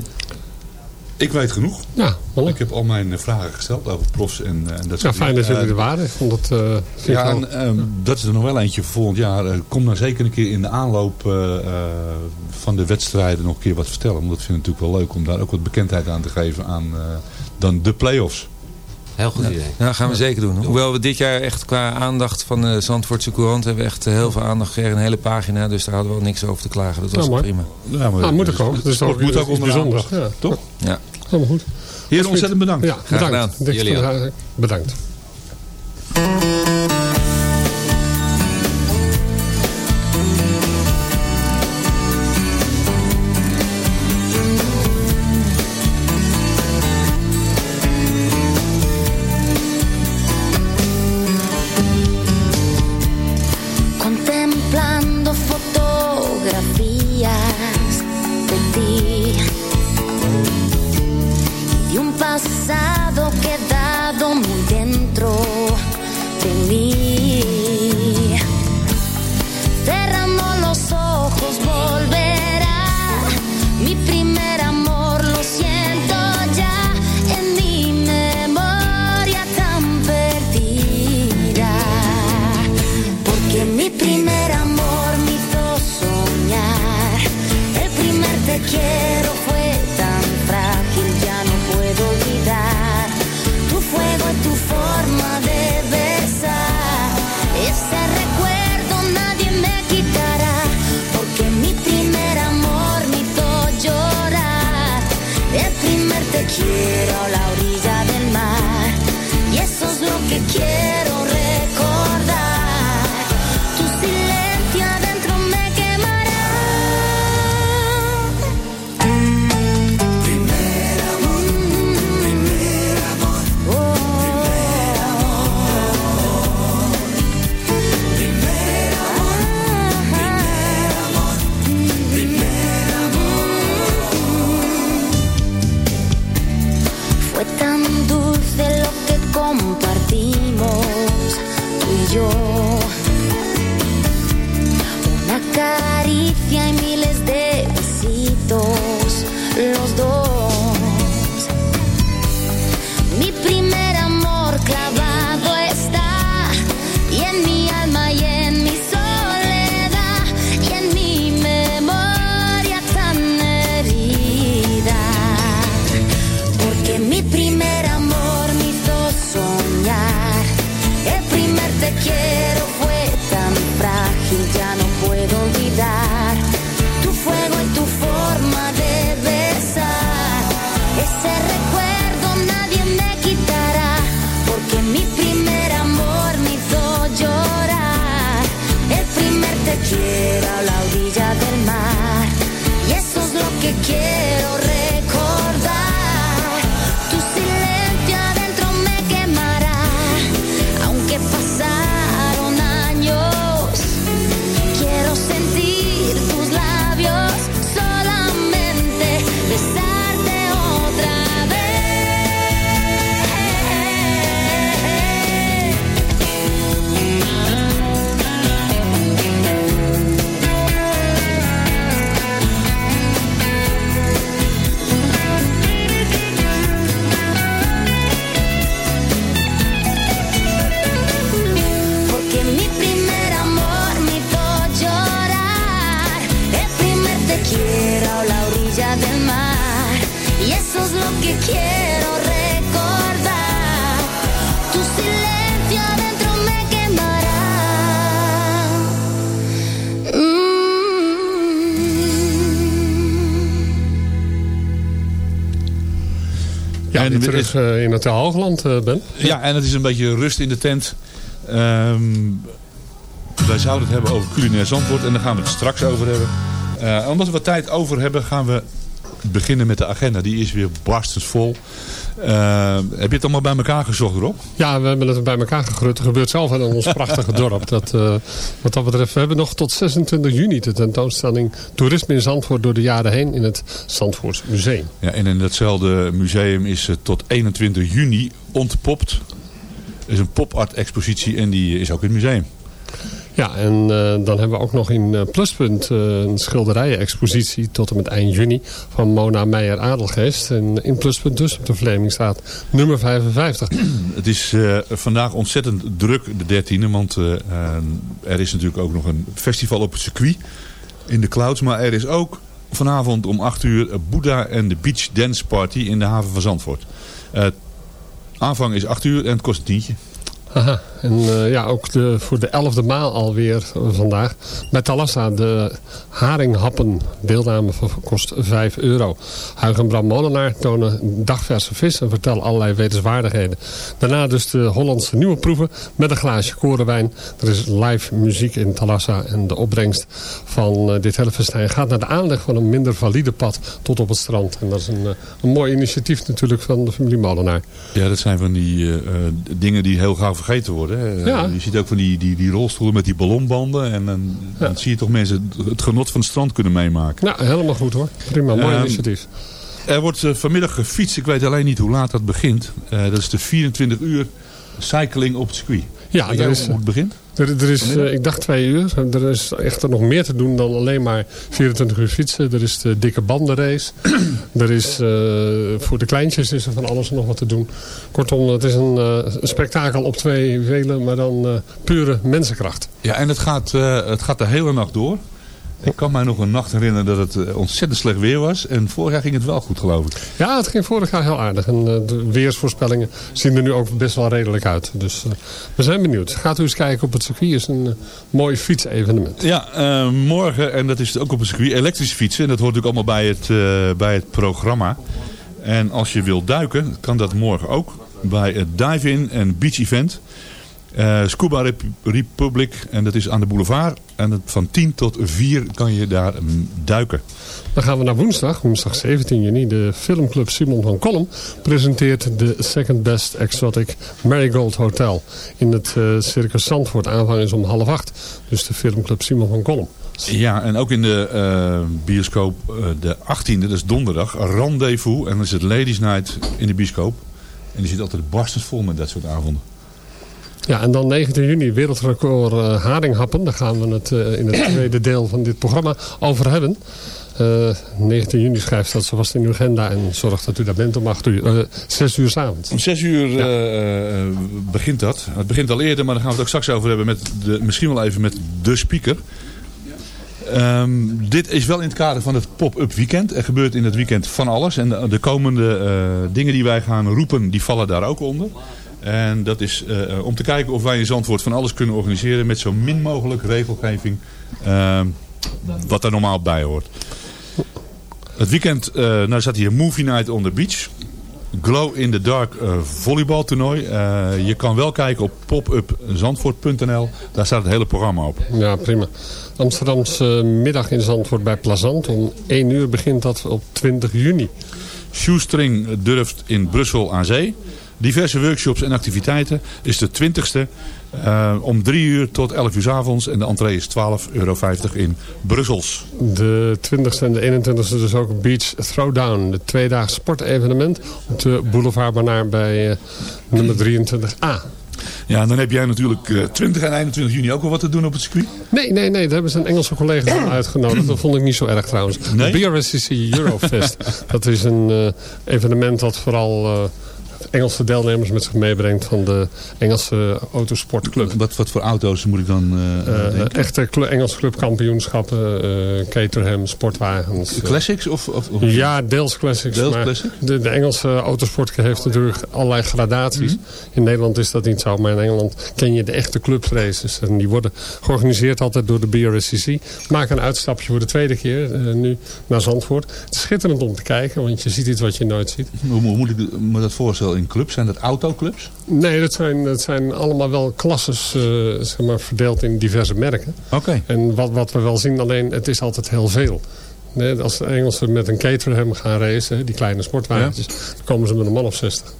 ik weet genoeg. ja. Ik heb al mijn eh, vragen gesteld over profs en, eh, en dat ja soort fijn dat jullie er Eh, waren. Het, eh, vind ik Ja, wel- en ehm, dat is er nog wel eentje voor volgend jaar. Kom dan zeker een keer in de aanloop van de wedstrijden nog een keer wat vertellen. Want dat vind ik natuurlijk wel leuk om daar ook wat bekendheid aan te geven aan dan de play-offs. Heel goed idee. Ja, gaan we zeker doen. Hoewel we dit jaar echt qua aandacht van de Zandvoortse Courant hebben we echt heel veel aandacht gekregen. Een hele pagina, dus daar hadden we wel niks over te klagen. Dat was prima. Ja, maar Ah, moet ik ook. Is ook, moet ook onder aandacht, Ja, toch? Ja. Helemaal goed. Heer, ontzettend bedankt. Ja, bedankt. Jullie der- Bedankt. Pasado quedado muy dentro the kid. En weer we- terug eh, in Hotel Hoogland, eh, Ben. Ja, en het is een beetje rust in de tent. Ehm, wij zouden het hebben over culinair Zandvoort en daar gaan we het straks over hebben. Eh, omdat we wat tijd over hebben, gaan we beginnen met de agenda. Die is weer barstens vol. Eh, heb je het allemaal bij elkaar gezocht, Rob? Ja, we hebben het bij elkaar gegrut. Er gebeurt zelf in ons prachtige dorp. Dat, eh, wat dat betreft, we hebben nog tot 26 juni de tentoonstelling Toerisme in Zandvoort door de jaren heen in het Zandvoorts Museum. Ja, en in datzelfde museum is het tot 21 juni ontpopt. Er is een pop-art expositie en die is ook in het museum. Ja, en eh, dan hebben we ook nog in eh, Pluspunt eh, een schilderijen-expositie tot en met eind juni van Mona Meijer-Adelgeest. En in Pluspunt dus op de Vlemingstraat nummer 55. Het is vandaag ontzettend druk, de dertiende. Want er is natuurlijk ook nog een festival op het circuit in de Clouds. Maar er is ook vanavond om 8 uur Boeddha en de Beach Dance Party in de haven van Zandvoort. Aanvang is 8 uur en het kost een tientje. Haha. En eh, ja, ook de, voor de elfde maal alweer vandaag. Bij Talassa de haringhappen. Deelname kost 5 euro. Huig en Bram Molenaar tonen dagverse vis en vertellen allerlei wetenswaardigheden. Daarna dus de Hollandse nieuwe proeven met een glaasje korenwijn. Er is live muziek in Talassa en de opbrengst van eh, dit hele festijn gaat naar de aanleg van een minder valide pad tot op het strand. En dat is een, eh, een mooi initiatief natuurlijk van de familie Molenaar. Ja, dat zijn van die dingen die heel gauw vergeten worden. Hè. Eh, Ja. Je ziet ook van die, die, die rolstoelen met die ballonbanden. En dan, dan zie je toch mensen het- genot van het strand kunnen meemaken. Nou, helemaal goed hoor. Prima, mooi Ehm, initiatief. Er wordt eh, vanmiddag gefietst. Ik weet alleen niet hoe laat dat begint. Eh, dat is de 24 uur cycling op het circuit. Ja, jij is, hoe het begint? Er, er is eh, ik dacht twee uur. Er is echter nog meer te doen dan alleen maar 24 uur fietsen. Er is de dikke bandenrace. er is eh, voor de kleintjes is er van alles nog wat te doen. Kortom, het is een, eh, een spektakel op twee wielen, maar dan pure mensenkracht. Ja, en het gaat, het gaat de hele nacht door. Ik kan mij nog een nacht herinneren dat het eh, ontzettend slecht weer was. En vorig jaar ging het wel goed, geloof ik. Ja, het ging vorig jaar heel aardig. En eh, de weersvoorspellingen zien er nu ook best wel redelijk uit. Dus eh, we zijn benieuwd. Gaat u eens kijken op het circuit. is een mooi fietsevenement. Ja, morgen, en dat is ook op het circuit, elektrisch fietsen. En dat hoort natuurlijk allemaal bij het, bij het programma. En als je wilt duiken, kan dat morgen ook. Bij het Dive-In en Beach Event. Eh, Scuba Rep- Republic, en dat is aan de boulevard. En van 10 tot 4 kan je daar mm, duiken. Dan gaan we naar woensdag, woensdag 17 juni. De filmclub Simon van Kolm presenteert de Second Best Exotic Marigold Hotel. In het eh, Circus Zandvoort. Aanvang is om half acht. Dus de filmclub Simon van Kolm. Ja, en ook in de eh, bioscoop de 18e, dat is donderdag, rendezvous. En dan is het Ladies Night in de bioscoop. En die zit altijd barstens vol met dat soort avonden. Ja, en dan 19 juni wereldrecord eh, haringhappen. Daar gaan we het eh, in het tweede deel van dit programma over hebben. Eh 19 juni schrijft dat zo vast in uw agenda. En zorg dat u daar bent om 8 uur, eh 6 uur 's avonds. Om 6 uur eh, eh, begint dat. Het begint al eerder, maar daar gaan we het ook straks over hebben. Met de, misschien wel even met de speaker. Ehm, dit is wel in het kader van het pop-up weekend. Er gebeurt in het weekend van alles. En de, de komende eh, dingen die wij gaan roepen, die vallen daar ook onder. En dat is eh, om te kijken of wij in Zandvoort van alles kunnen organiseren met zo min mogelijk regelgeving. ehm, wat daar normaal bij hoort. Het weekend, eh nou zat hier Movie Night on the Beach. Glow in the Dark eh volleybaltoernooi. Eh, je kan wel kijken op popupzandvoort.nl. Daar staat het hele programma op. Ja, prima. Amsterdamse middag in Zandvoort bij Plazant. Om 1 uur begint dat op 20 juni. Shoestring durft in Brussel aan zee. Diverse workshops en activiteiten is de 20ste. eh, om 3 uur tot 11 uur 's avonds. En de entree is 12,50 euro in Brussels. De 20ste en de 21ste dus ook Beach Throwdown. De tweedaags sportevenement op de boulevard Banaar bij eh, nummer 23A. Ja, en dan heb jij natuurlijk eh, 20 en 21 juni ook wel wat te doen op het circuit. Nee, nee, nee. Daar hebben ze een Engelse collega van uitgenodigd. Dat vond ik niet zo erg trouwens. Nee? De BRSCC Eurofest. dat is een evenement dat vooral Engelse deelnemers met zich meebrengt van de Engelse autosportclub. Wat, wat voor auto's moet ik dan uh, denken? Echte cl Engelse clubkampioenschappen, Caterham, sportwagens. Classics? Of, of, of, Ja, deels classics. Deels maar classic? De, de Engelse autosport heeft natuurlijk allerlei gradaties. Mhm. In Nederland is dat niet zo, maar in Engeland ken je de echte clubraces. En die worden georganiseerd altijd door de BRSCC. Maak een uitstapje voor de tweede keer, nu naar Zandvoort. Het is schitterend om te kijken, want je ziet iets wat je nooit ziet. Hoe, hoe moet ik me dat voorstellen in clubs? Zijn dat autoclubs? Nee, dat zijn, dat zijn allemaal wel klasses uh, zeg maar, verdeeld in diverse merken. Oké. En wat, wat we wel zien, alleen het is altijd heel veel. Nee, als de Engelsen met een Caterham gaan racen, die kleine sportwagentjes, dan komen ze met een man of 60.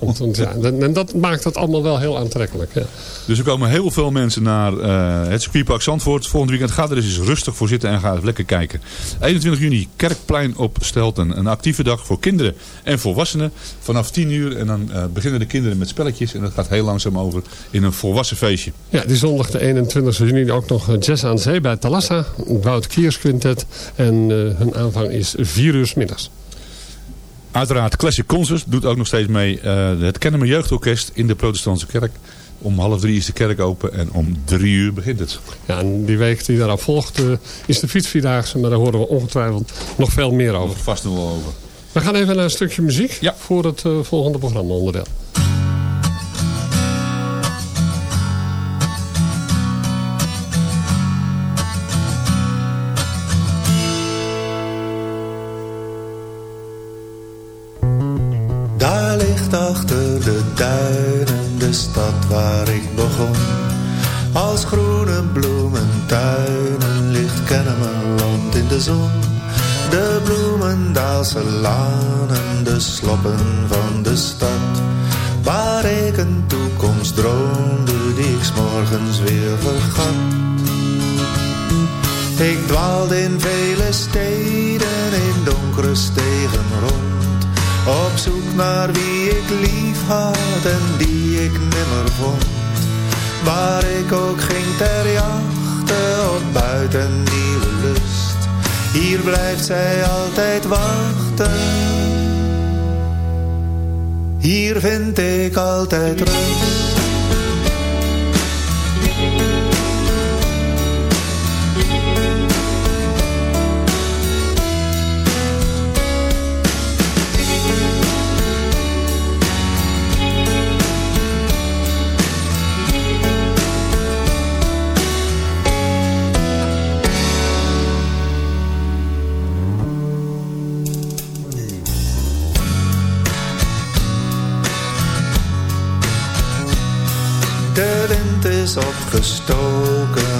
Want, want, ja, en dat maakt het allemaal wel heel aantrekkelijk. Ja. Dus er komen heel veel mensen naar uh, het circuitpark Zandvoort. Volgende weekend gaat er dus eens rustig voor zitten en gaat lekker kijken. 21 juni, Kerkplein op Stelten. Een actieve dag voor kinderen en volwassenen. Vanaf 10 uur en dan uh, beginnen de kinderen met spelletjes. En dat gaat heel langzaam over in een volwassen feestje. Ja, die zondag de 21 juni ook nog jazz aan zee bij Talassa. Wout Kiers Quintet. En uh, hun aanvang is 4 uur s middags. Uiteraard Classic Concerts doet ook nog steeds mee. Uh, het Kennemer Jeugdorkest in de protestantse kerk. Om half drie is de kerk open en om drie uur begint het. Ja, en die week die daarop volgt uh, is de fietsvierdaagse. Maar daar horen we ongetwijfeld nog veel meer over. Nog vast nog wel over. We gaan even naar een stukje muziek ja. voor het uh, volgende programma onderdeel. Duinen de stad waar ik begon. Als groene bloementuinen ligt Kennemerland in de zon. De Bloemendaalse lanen, de sloppen van de stad. Waar ik een toekomst droomde die ik 's morgens weer vergat. Ik dwaalde in vele steden, in donkere stegen rond. Op zoek naar wie ik lief had en die ik nimmer vond. Waar ik ook ging ter jachten op buiten nieuwe lust. Hier blijft zij altijd wachten. Hier vind ik altijd rust.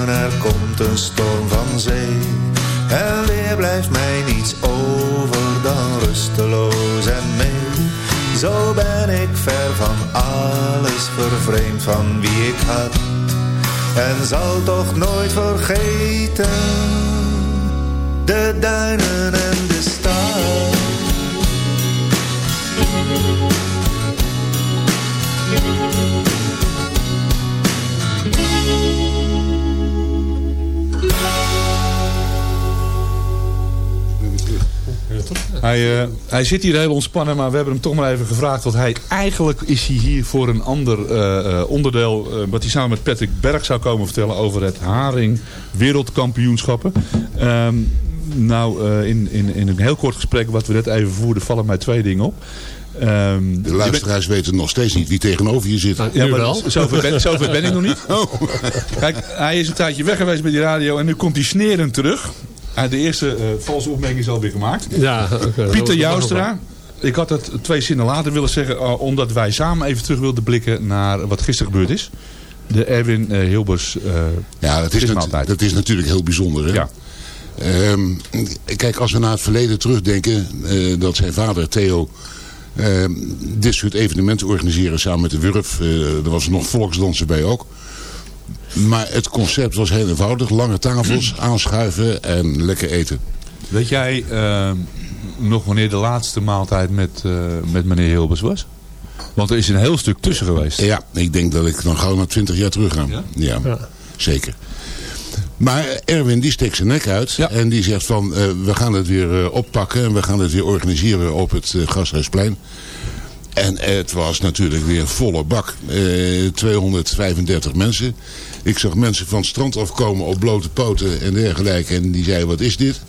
Er komt een storm van zee. En weer blijft mij niets over dan rusteloos en mee. Zo ben ik ver van alles, vervreemd van wie ik had. En zal toch nooit vergeten, de duinen en de Hij, uh, hij zit hier heel ontspannen, maar we hebben hem toch maar even gevraagd. Want hij, eigenlijk is hij hier voor een ander uh, onderdeel. Uh, wat hij samen met Patrick Berg zou komen vertellen over het Haring Wereldkampioenschappen. Um, nou, in, in, in een heel kort gesprek wat we net even voerden, vallen mij twee dingen op. Um, de luisteraars bent... weten nog steeds niet wie tegenover je zit. Nou, ja, maar wel. Zover ben, zover ben ik nog niet. Oh. Kijk, hij is een tijdje weg geweest bij die radio en nu komt hij snerend terug. De eerste uh, valse opmerking is alweer gemaakt. Ja, okay, Pieter Joustra. Ik had het twee zinnen later willen zeggen. Uh, omdat wij samen even terug wilden blikken naar wat gisteren gebeurd is. De Erwin uh, Hilbers Ja, dat is, dat is natuurlijk heel bijzonder. Hè? Ja. Um, kijk, als we naar het verleden terugdenken. dat zijn vader Theo... Uh, dit soort evenementen organiseren samen met de Wurf. er was nog volksdansen bij ook. Maar het concept was heel eenvoudig. Lange tafels, aanschuiven en lekker eten. Weet jij uh, nog wanneer de laatste maaltijd met, uh, met meneer Hilbers was? Want er is een heel stuk tussen geweest. Ja, ik denk dat ik dan gauw naar 20 jaar terug ga. Ja? ja, ja. zeker. Maar Erwin die steekt zijn nek uit. Ja. En die zegt van, uh, we gaan het weer oppakken. En we gaan het weer organiseren op het Gasthuisplein. En het was natuurlijk weer volle bak. Eh, 235 mensen. Ik zag mensen van het strand afkomen op blote poten en dergelijke. En die zeiden, wat is dit?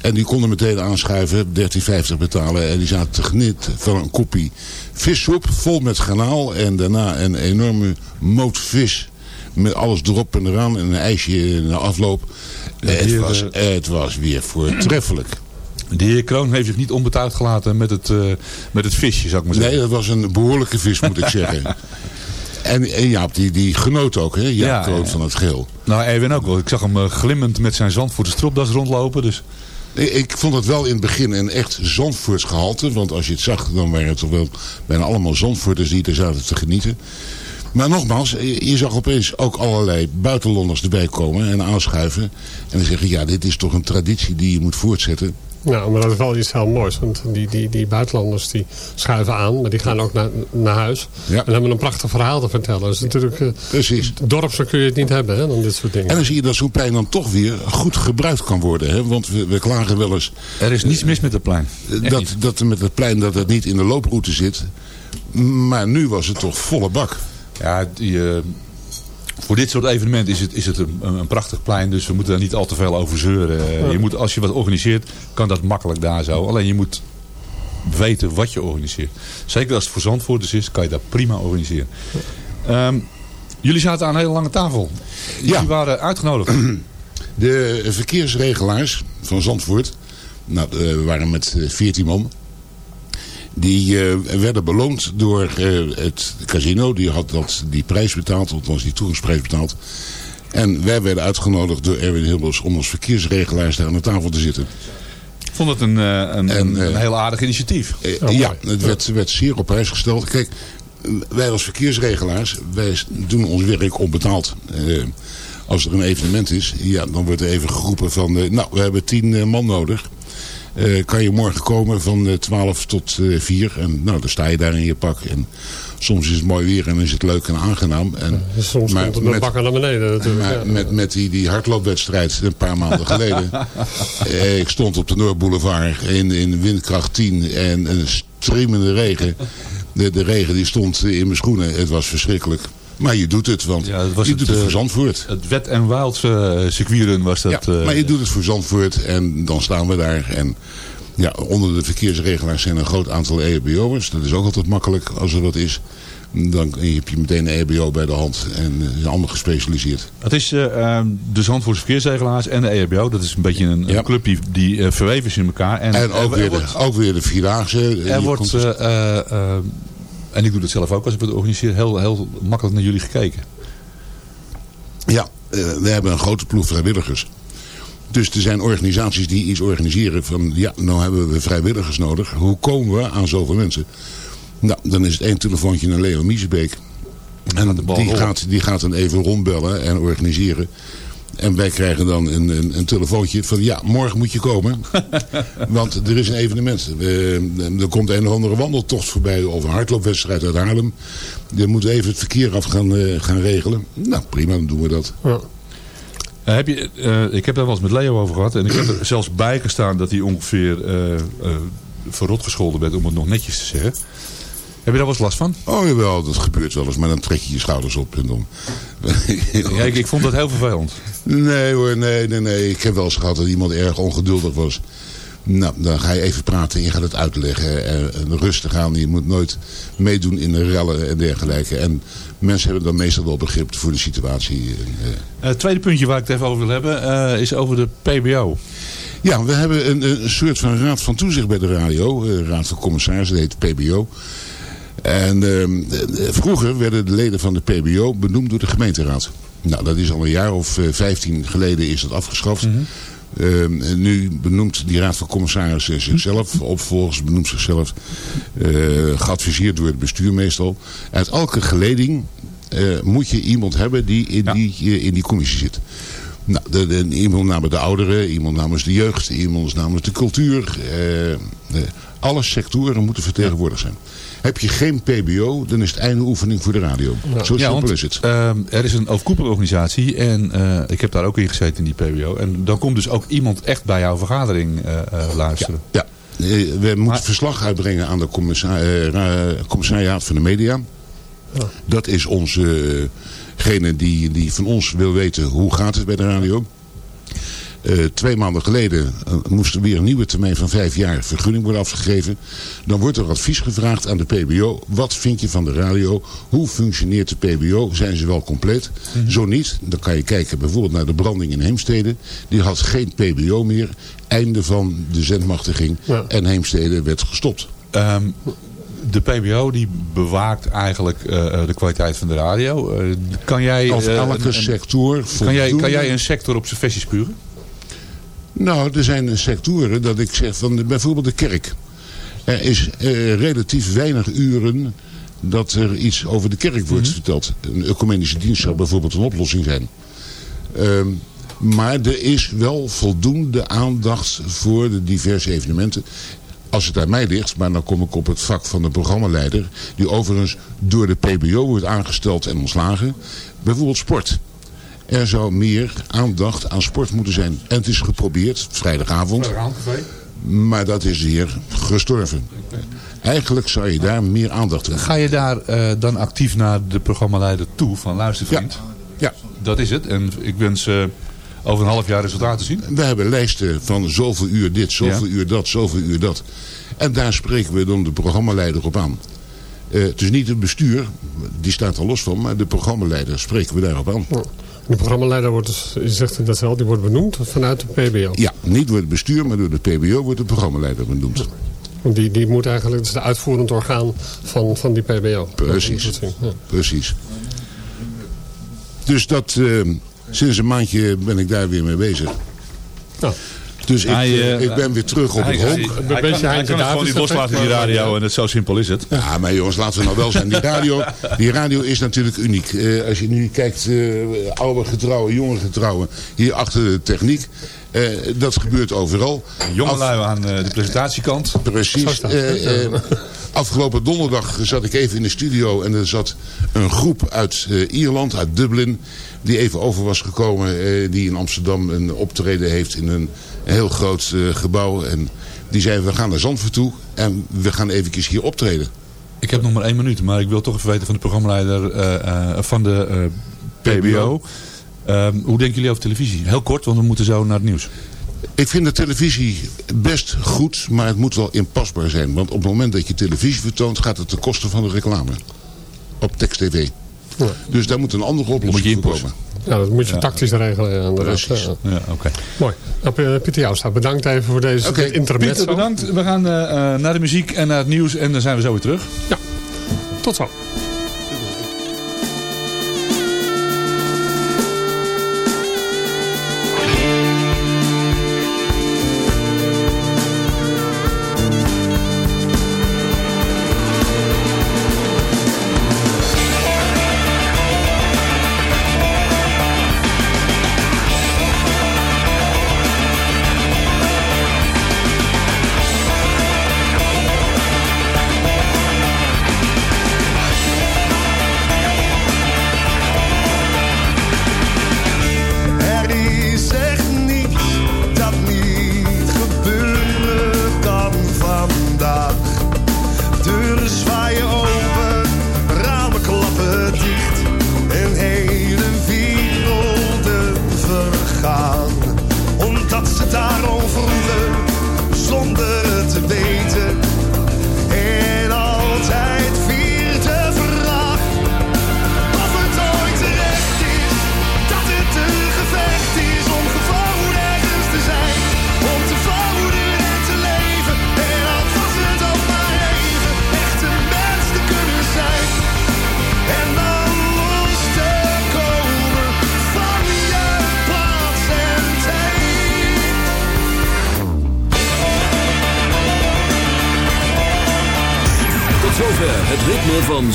En die konden meteen aanschuiven, 13,50 betalen. En die zaten te genieten van een kopie vissoep vol met garnaal. En daarna een enorme moot vis met alles erop en eraan. En een ijsje na afloop. het, was, eh, het was weer voortreffelijk. De heer Kroon heeft zich niet onbetuigd gelaten met het, eh, met het visje, zou ik maar zeggen. Nee, dat was een behoorlijke vis, moet ik zeggen. En, en Jaap, die, die genoot ook, hè? Jaap Ja, Kroon ja. van het geel. Nou, Erwin ook wel. Ik zag hem eh, glimmend met zijn zand voor de stropdas rondlopen. Dus Ik, vond het wel in het begin een echt Zandvoorts gehalte. Want als je het zag, dan waren het toch wel bijna allemaal Zandvoorters die er zaten te genieten. Maar nogmaals, je, je zag opeens ook allerlei buitenlanders erbij komen en aanschuiven. En dan zeggen, ja, dit is toch een traditie die je moet voortzetten. Nou, maar dat is wel iets heel moois. Want die, die, die buitenlanders die schuiven aan, maar die gaan ook naar, naar huis. En hebben een prachtig verhaal te vertellen. Dat is natuurlijk, eh, Precies. Dorp zo kun je het niet hebben, hè, dan dit soort dingen. En dan zie je dat zo'n plein dan toch weer goed gebruikt kan worden. Hè? Want we, we klagen wel eens... Er is niets mis met het plein. Dat, dat er met het plein dat het niet in de looproute zit. Maar nu was het toch volle bak. Ja, die, eh, voor dit soort evenementen is het, is het een, een prachtig plein. Dus we moeten daar niet al te veel over zeuren. Eh, je moet, als je wat organiseert, kan dat makkelijk daar zo. Alleen je moet weten wat je organiseert. Zeker als het voor Zandvoorters is, kan je dat prima organiseren. Ehm, jullie zaten aan een hele lange tafel. Jullie waren uitgenodigd. De verkeersregelaars van Zandvoort, nou, eh, we waren met eh, 14 man. Die eh, werden beloond door eh, het casino. Die had dat, die prijs betaald, althans die toegangsprijs betaald. En wij werden uitgenodigd door Erwin Hilbers om als verkeersregelaars daar aan de tafel te zitten. Ik vond het een, eh, een, een, een heel aardig initiatief. Ja, het werd, werd zeer op prijs gesteld. Kijk, wij als verkeersregelaars, wij doen ons werk onbetaald. Eh, als er een evenement is, ja, dan wordt er even geroepen van... eh, nou, we hebben tien eh, man nodig. Eh, kan je morgen komen van eh, 12 tot eh 4? En nou, dan sta je daar in je pak. En soms is het mooi weer en is het leuk en aangenaam. En, Soms komt het met bakken naar beneden natuurlijk. maar ja. met, met die, die hardloopwedstrijd een paar maanden geleden. eh, ik stond op de Noordboulevard in, in windkracht 10 en een streamende regen. De, de regen die stond in mijn schoenen. Het was verschrikkelijk. Maar je doet het, want Ja, je het, doet het eh, voor Zandvoort. Het Wet en Wild eh, circuitrun was dat. Ja, eh, maar je doet het voor Zandvoort en dan staan we daar. En ja, onder de verkeersregelaars zijn een groot aantal EHBO'ers. Dat is ook altijd makkelijk als er wat is. Dan heb je meteen een EHBO bij de hand en eh, zijn allemaal gespecialiseerd. Het is eh, ehm, de Zandvoortse verkeersregelaars en de EHBO. Dat is een beetje een, een club die, die eh, verweven is in elkaar. En, En, ook, er weer wordt- de, ook weer de Vierdaagse. Er wordt, en ik doe dat zelf ook als ik het organiseer, heel, heel makkelijk naar jullie gekeken. Ja, eh, we hebben een grote ploeg vrijwilligers. Dus er zijn organisaties die iets organiseren van... ja, nou hebben we vrijwilligers nodig. Hoe komen we aan zoveel mensen? Nou, dan is het één telefoontje naar Leo Miesbeek. En die gaat, die gaat dan even rondbellen en organiseren. En wij krijgen dan een, een, een telefoontje van... ja, morgen moet je komen. Want er is een evenement. Er komt een of andere wandeltocht voorbij... of een hardloopwedstrijd uit Haarlem. Moeten we even het verkeer af gaan, eh, gaan regelen. Nou, prima, dan doen we dat. Eh, heb je, eh, ik heb daar wel eens met Leo over gehad. En ik heb er zelfs bij gestaan dat hij ongeveer eh eh, verrot gescholden werd, om het nog netjes te zeggen. Heb je daar wel eens last van? Oh jawel, dat gebeurt wel eens. Maar dan trek je je schouders op en dan... Ja, ik, ik vond dat heel vervelend. Nee hoor, nee, nee, nee. Ik heb wel eens gehad dat iemand erg ongeduldig was. Nou, dan ga je even praten en je gaat het uitleggen. En, en rustig aan. Je moet nooit meedoen in de rellen en dergelijke. En mensen hebben dan meestal wel begrip voor de situatie. En, eh, Eh, Het tweede puntje waar ik het even over wil hebben, eh, is over de PBO. Ja, we hebben een, een soort van raad van toezicht bij de radio. eh, raad van commissarissen, dat heet PBO. En ehm, eh, vroeger werden de leden van de PBO benoemd door de gemeenteraad. Nou, dat is al een jaar of eh, 15 geleden is dat afgeschaft. Ehm, en nu benoemt die raad van commissarissen zichzelf, opvolgers benoemt zichzelf, eh, geadviseerd door het bestuur meestal. Uit elke geleding eh, moet je iemand hebben die in, die eh, in die commissie zit. Nou, de, de- iemand namens de ouderen, iemand namens de jeugd, iemand namens de cultuur. eh, eh, alle sectoren moeten vertegenwoordigd zijn. Heb je geen PBO, dan is het einde oefening voor de radio. Zo Ja, simpel want, is het. ehm, er is een overkoepelorganisatie en eh, ik heb daar ook in gezeten in die PBO. En dan komt dus ook iemand echt bij jouw vergadering eh, eh, luisteren. Ja, we moeten verslag uitbrengen aan de eh, commissariaat van de media. Dat is onze, degene die, die van ons wil weten hoe gaat het bij de radio. Eh, twee maanden geleden eh, moest er weer een nieuwe termijn van vijf jaar vergunning worden afgegeven. Dan wordt er advies gevraagd aan de PBO. Wat vind je van de radio? Hoe functioneert de PBO? Zijn ze wel compleet? Zo niet, dan kan je kijken bijvoorbeeld naar de branding in Heemstede. Die had geen PBO meer. Einde van de zendmachtiging. En Heemstede werd gestopt. Ehm, de PBO die bewaakt eigenlijk eh, de kwaliteit van de radio. Eh, kan jij, Als eh, elke een- sector Kan jij, kan jij een sector op zijn vesjes spuren? Nou, er zijn sectoren dat ik zeg van bijvoorbeeld de kerk. Er is eh, relatief weinig uren dat er iets over de kerk wordt verteld. Een ecumenische dienst zou bijvoorbeeld een oplossing zijn. Ehm, maar er is wel voldoende aandacht voor de diverse evenementen. Als het aan mij ligt, maar dan kom ik op het vak van de programmaleider... die overigens door de PBO wordt aangesteld en ontslagen. Bijvoorbeeld sport. Er zou meer aandacht aan sport moeten zijn. En het is geprobeerd, vrijdagavond. Maar dat is hier gestorven. Eigenlijk zou je daar meer aandacht aan Ga je daar eh, dan actief naar de programmaleider toe van luister vriend? Ja. Dat is het. En ik wens eh, over een half jaar resultaten te zien. We hebben lijsten van zoveel uur dit, zoveel Ja. uur dat, zoveel uur dat. En daar spreken we dan de programmaleider op aan. Eh, het is niet het bestuur, die staat er los van, maar de programmaleider spreken we daarop aan. De programmaleider wordt, dus- je zegt dat zelf, die wordt benoemd vanuit de PBO. Ja, niet door het bestuur, maar door de PBO wordt de programmaleider benoemd. Want die, die moet eigenlijk, dat is de uitvoerend orgaan van, van die PBO. Precies. Ja. Precies. Dus dat, eh, sinds een maandje ben ik daar weer mee bezig. Dus ik, Hij, eh, eh, ik ben weer terug op hij, het hij, honk. hij, kan, hij kan het gewoon niet loslaten, die radio. En het zo simpel is het. Ja, maar jongens, laten we nou wel zijn. Die radio, die radio is natuurlijk uniek. Eh, als je nu kijkt, eh, oude getrouwen, jonge getrouwen, hier achter de techniek. eh, dat gebeurt overal. Jongelui aan eh, de presentatiekant. Precies. Eh, eh, afgelopen donderdag zat ik even in de studio en er zat een groep uit eh, Ierland, uit Dublin, die even over was gekomen, eh, die in Amsterdam een optreden heeft in een heel groot eh, gebouw. En die zei, we gaan naar Zandvoort toe en we gaan eventjes hier optreden. Ik heb nog maar één minuut, maar ik wil toch even weten van de programmaleider eh, eh, van de eh, PBO. Ehm, hoe denken jullie over televisie? Heel kort, want we moeten zo naar het nieuws. Ik vind de televisie best goed, maar het moet wel inpasbaar zijn. Want op het moment dat je televisie vertoont, gaat het ten koste van de reclame. Op tekst TV. Dus daar moet een andere oplossing voor komen. Ja, dat moet je tactisch regelen. Ja, Precies. Ja. Ja, oké. Mooi. Nou, P- Pieter Jouwstra, bedankt even voor deze dit intermezzo. Pieter, bedankt. We gaan eh, eh, naar de muziek en naar het nieuws en dan zijn we zo weer terug. Ja, tot zo.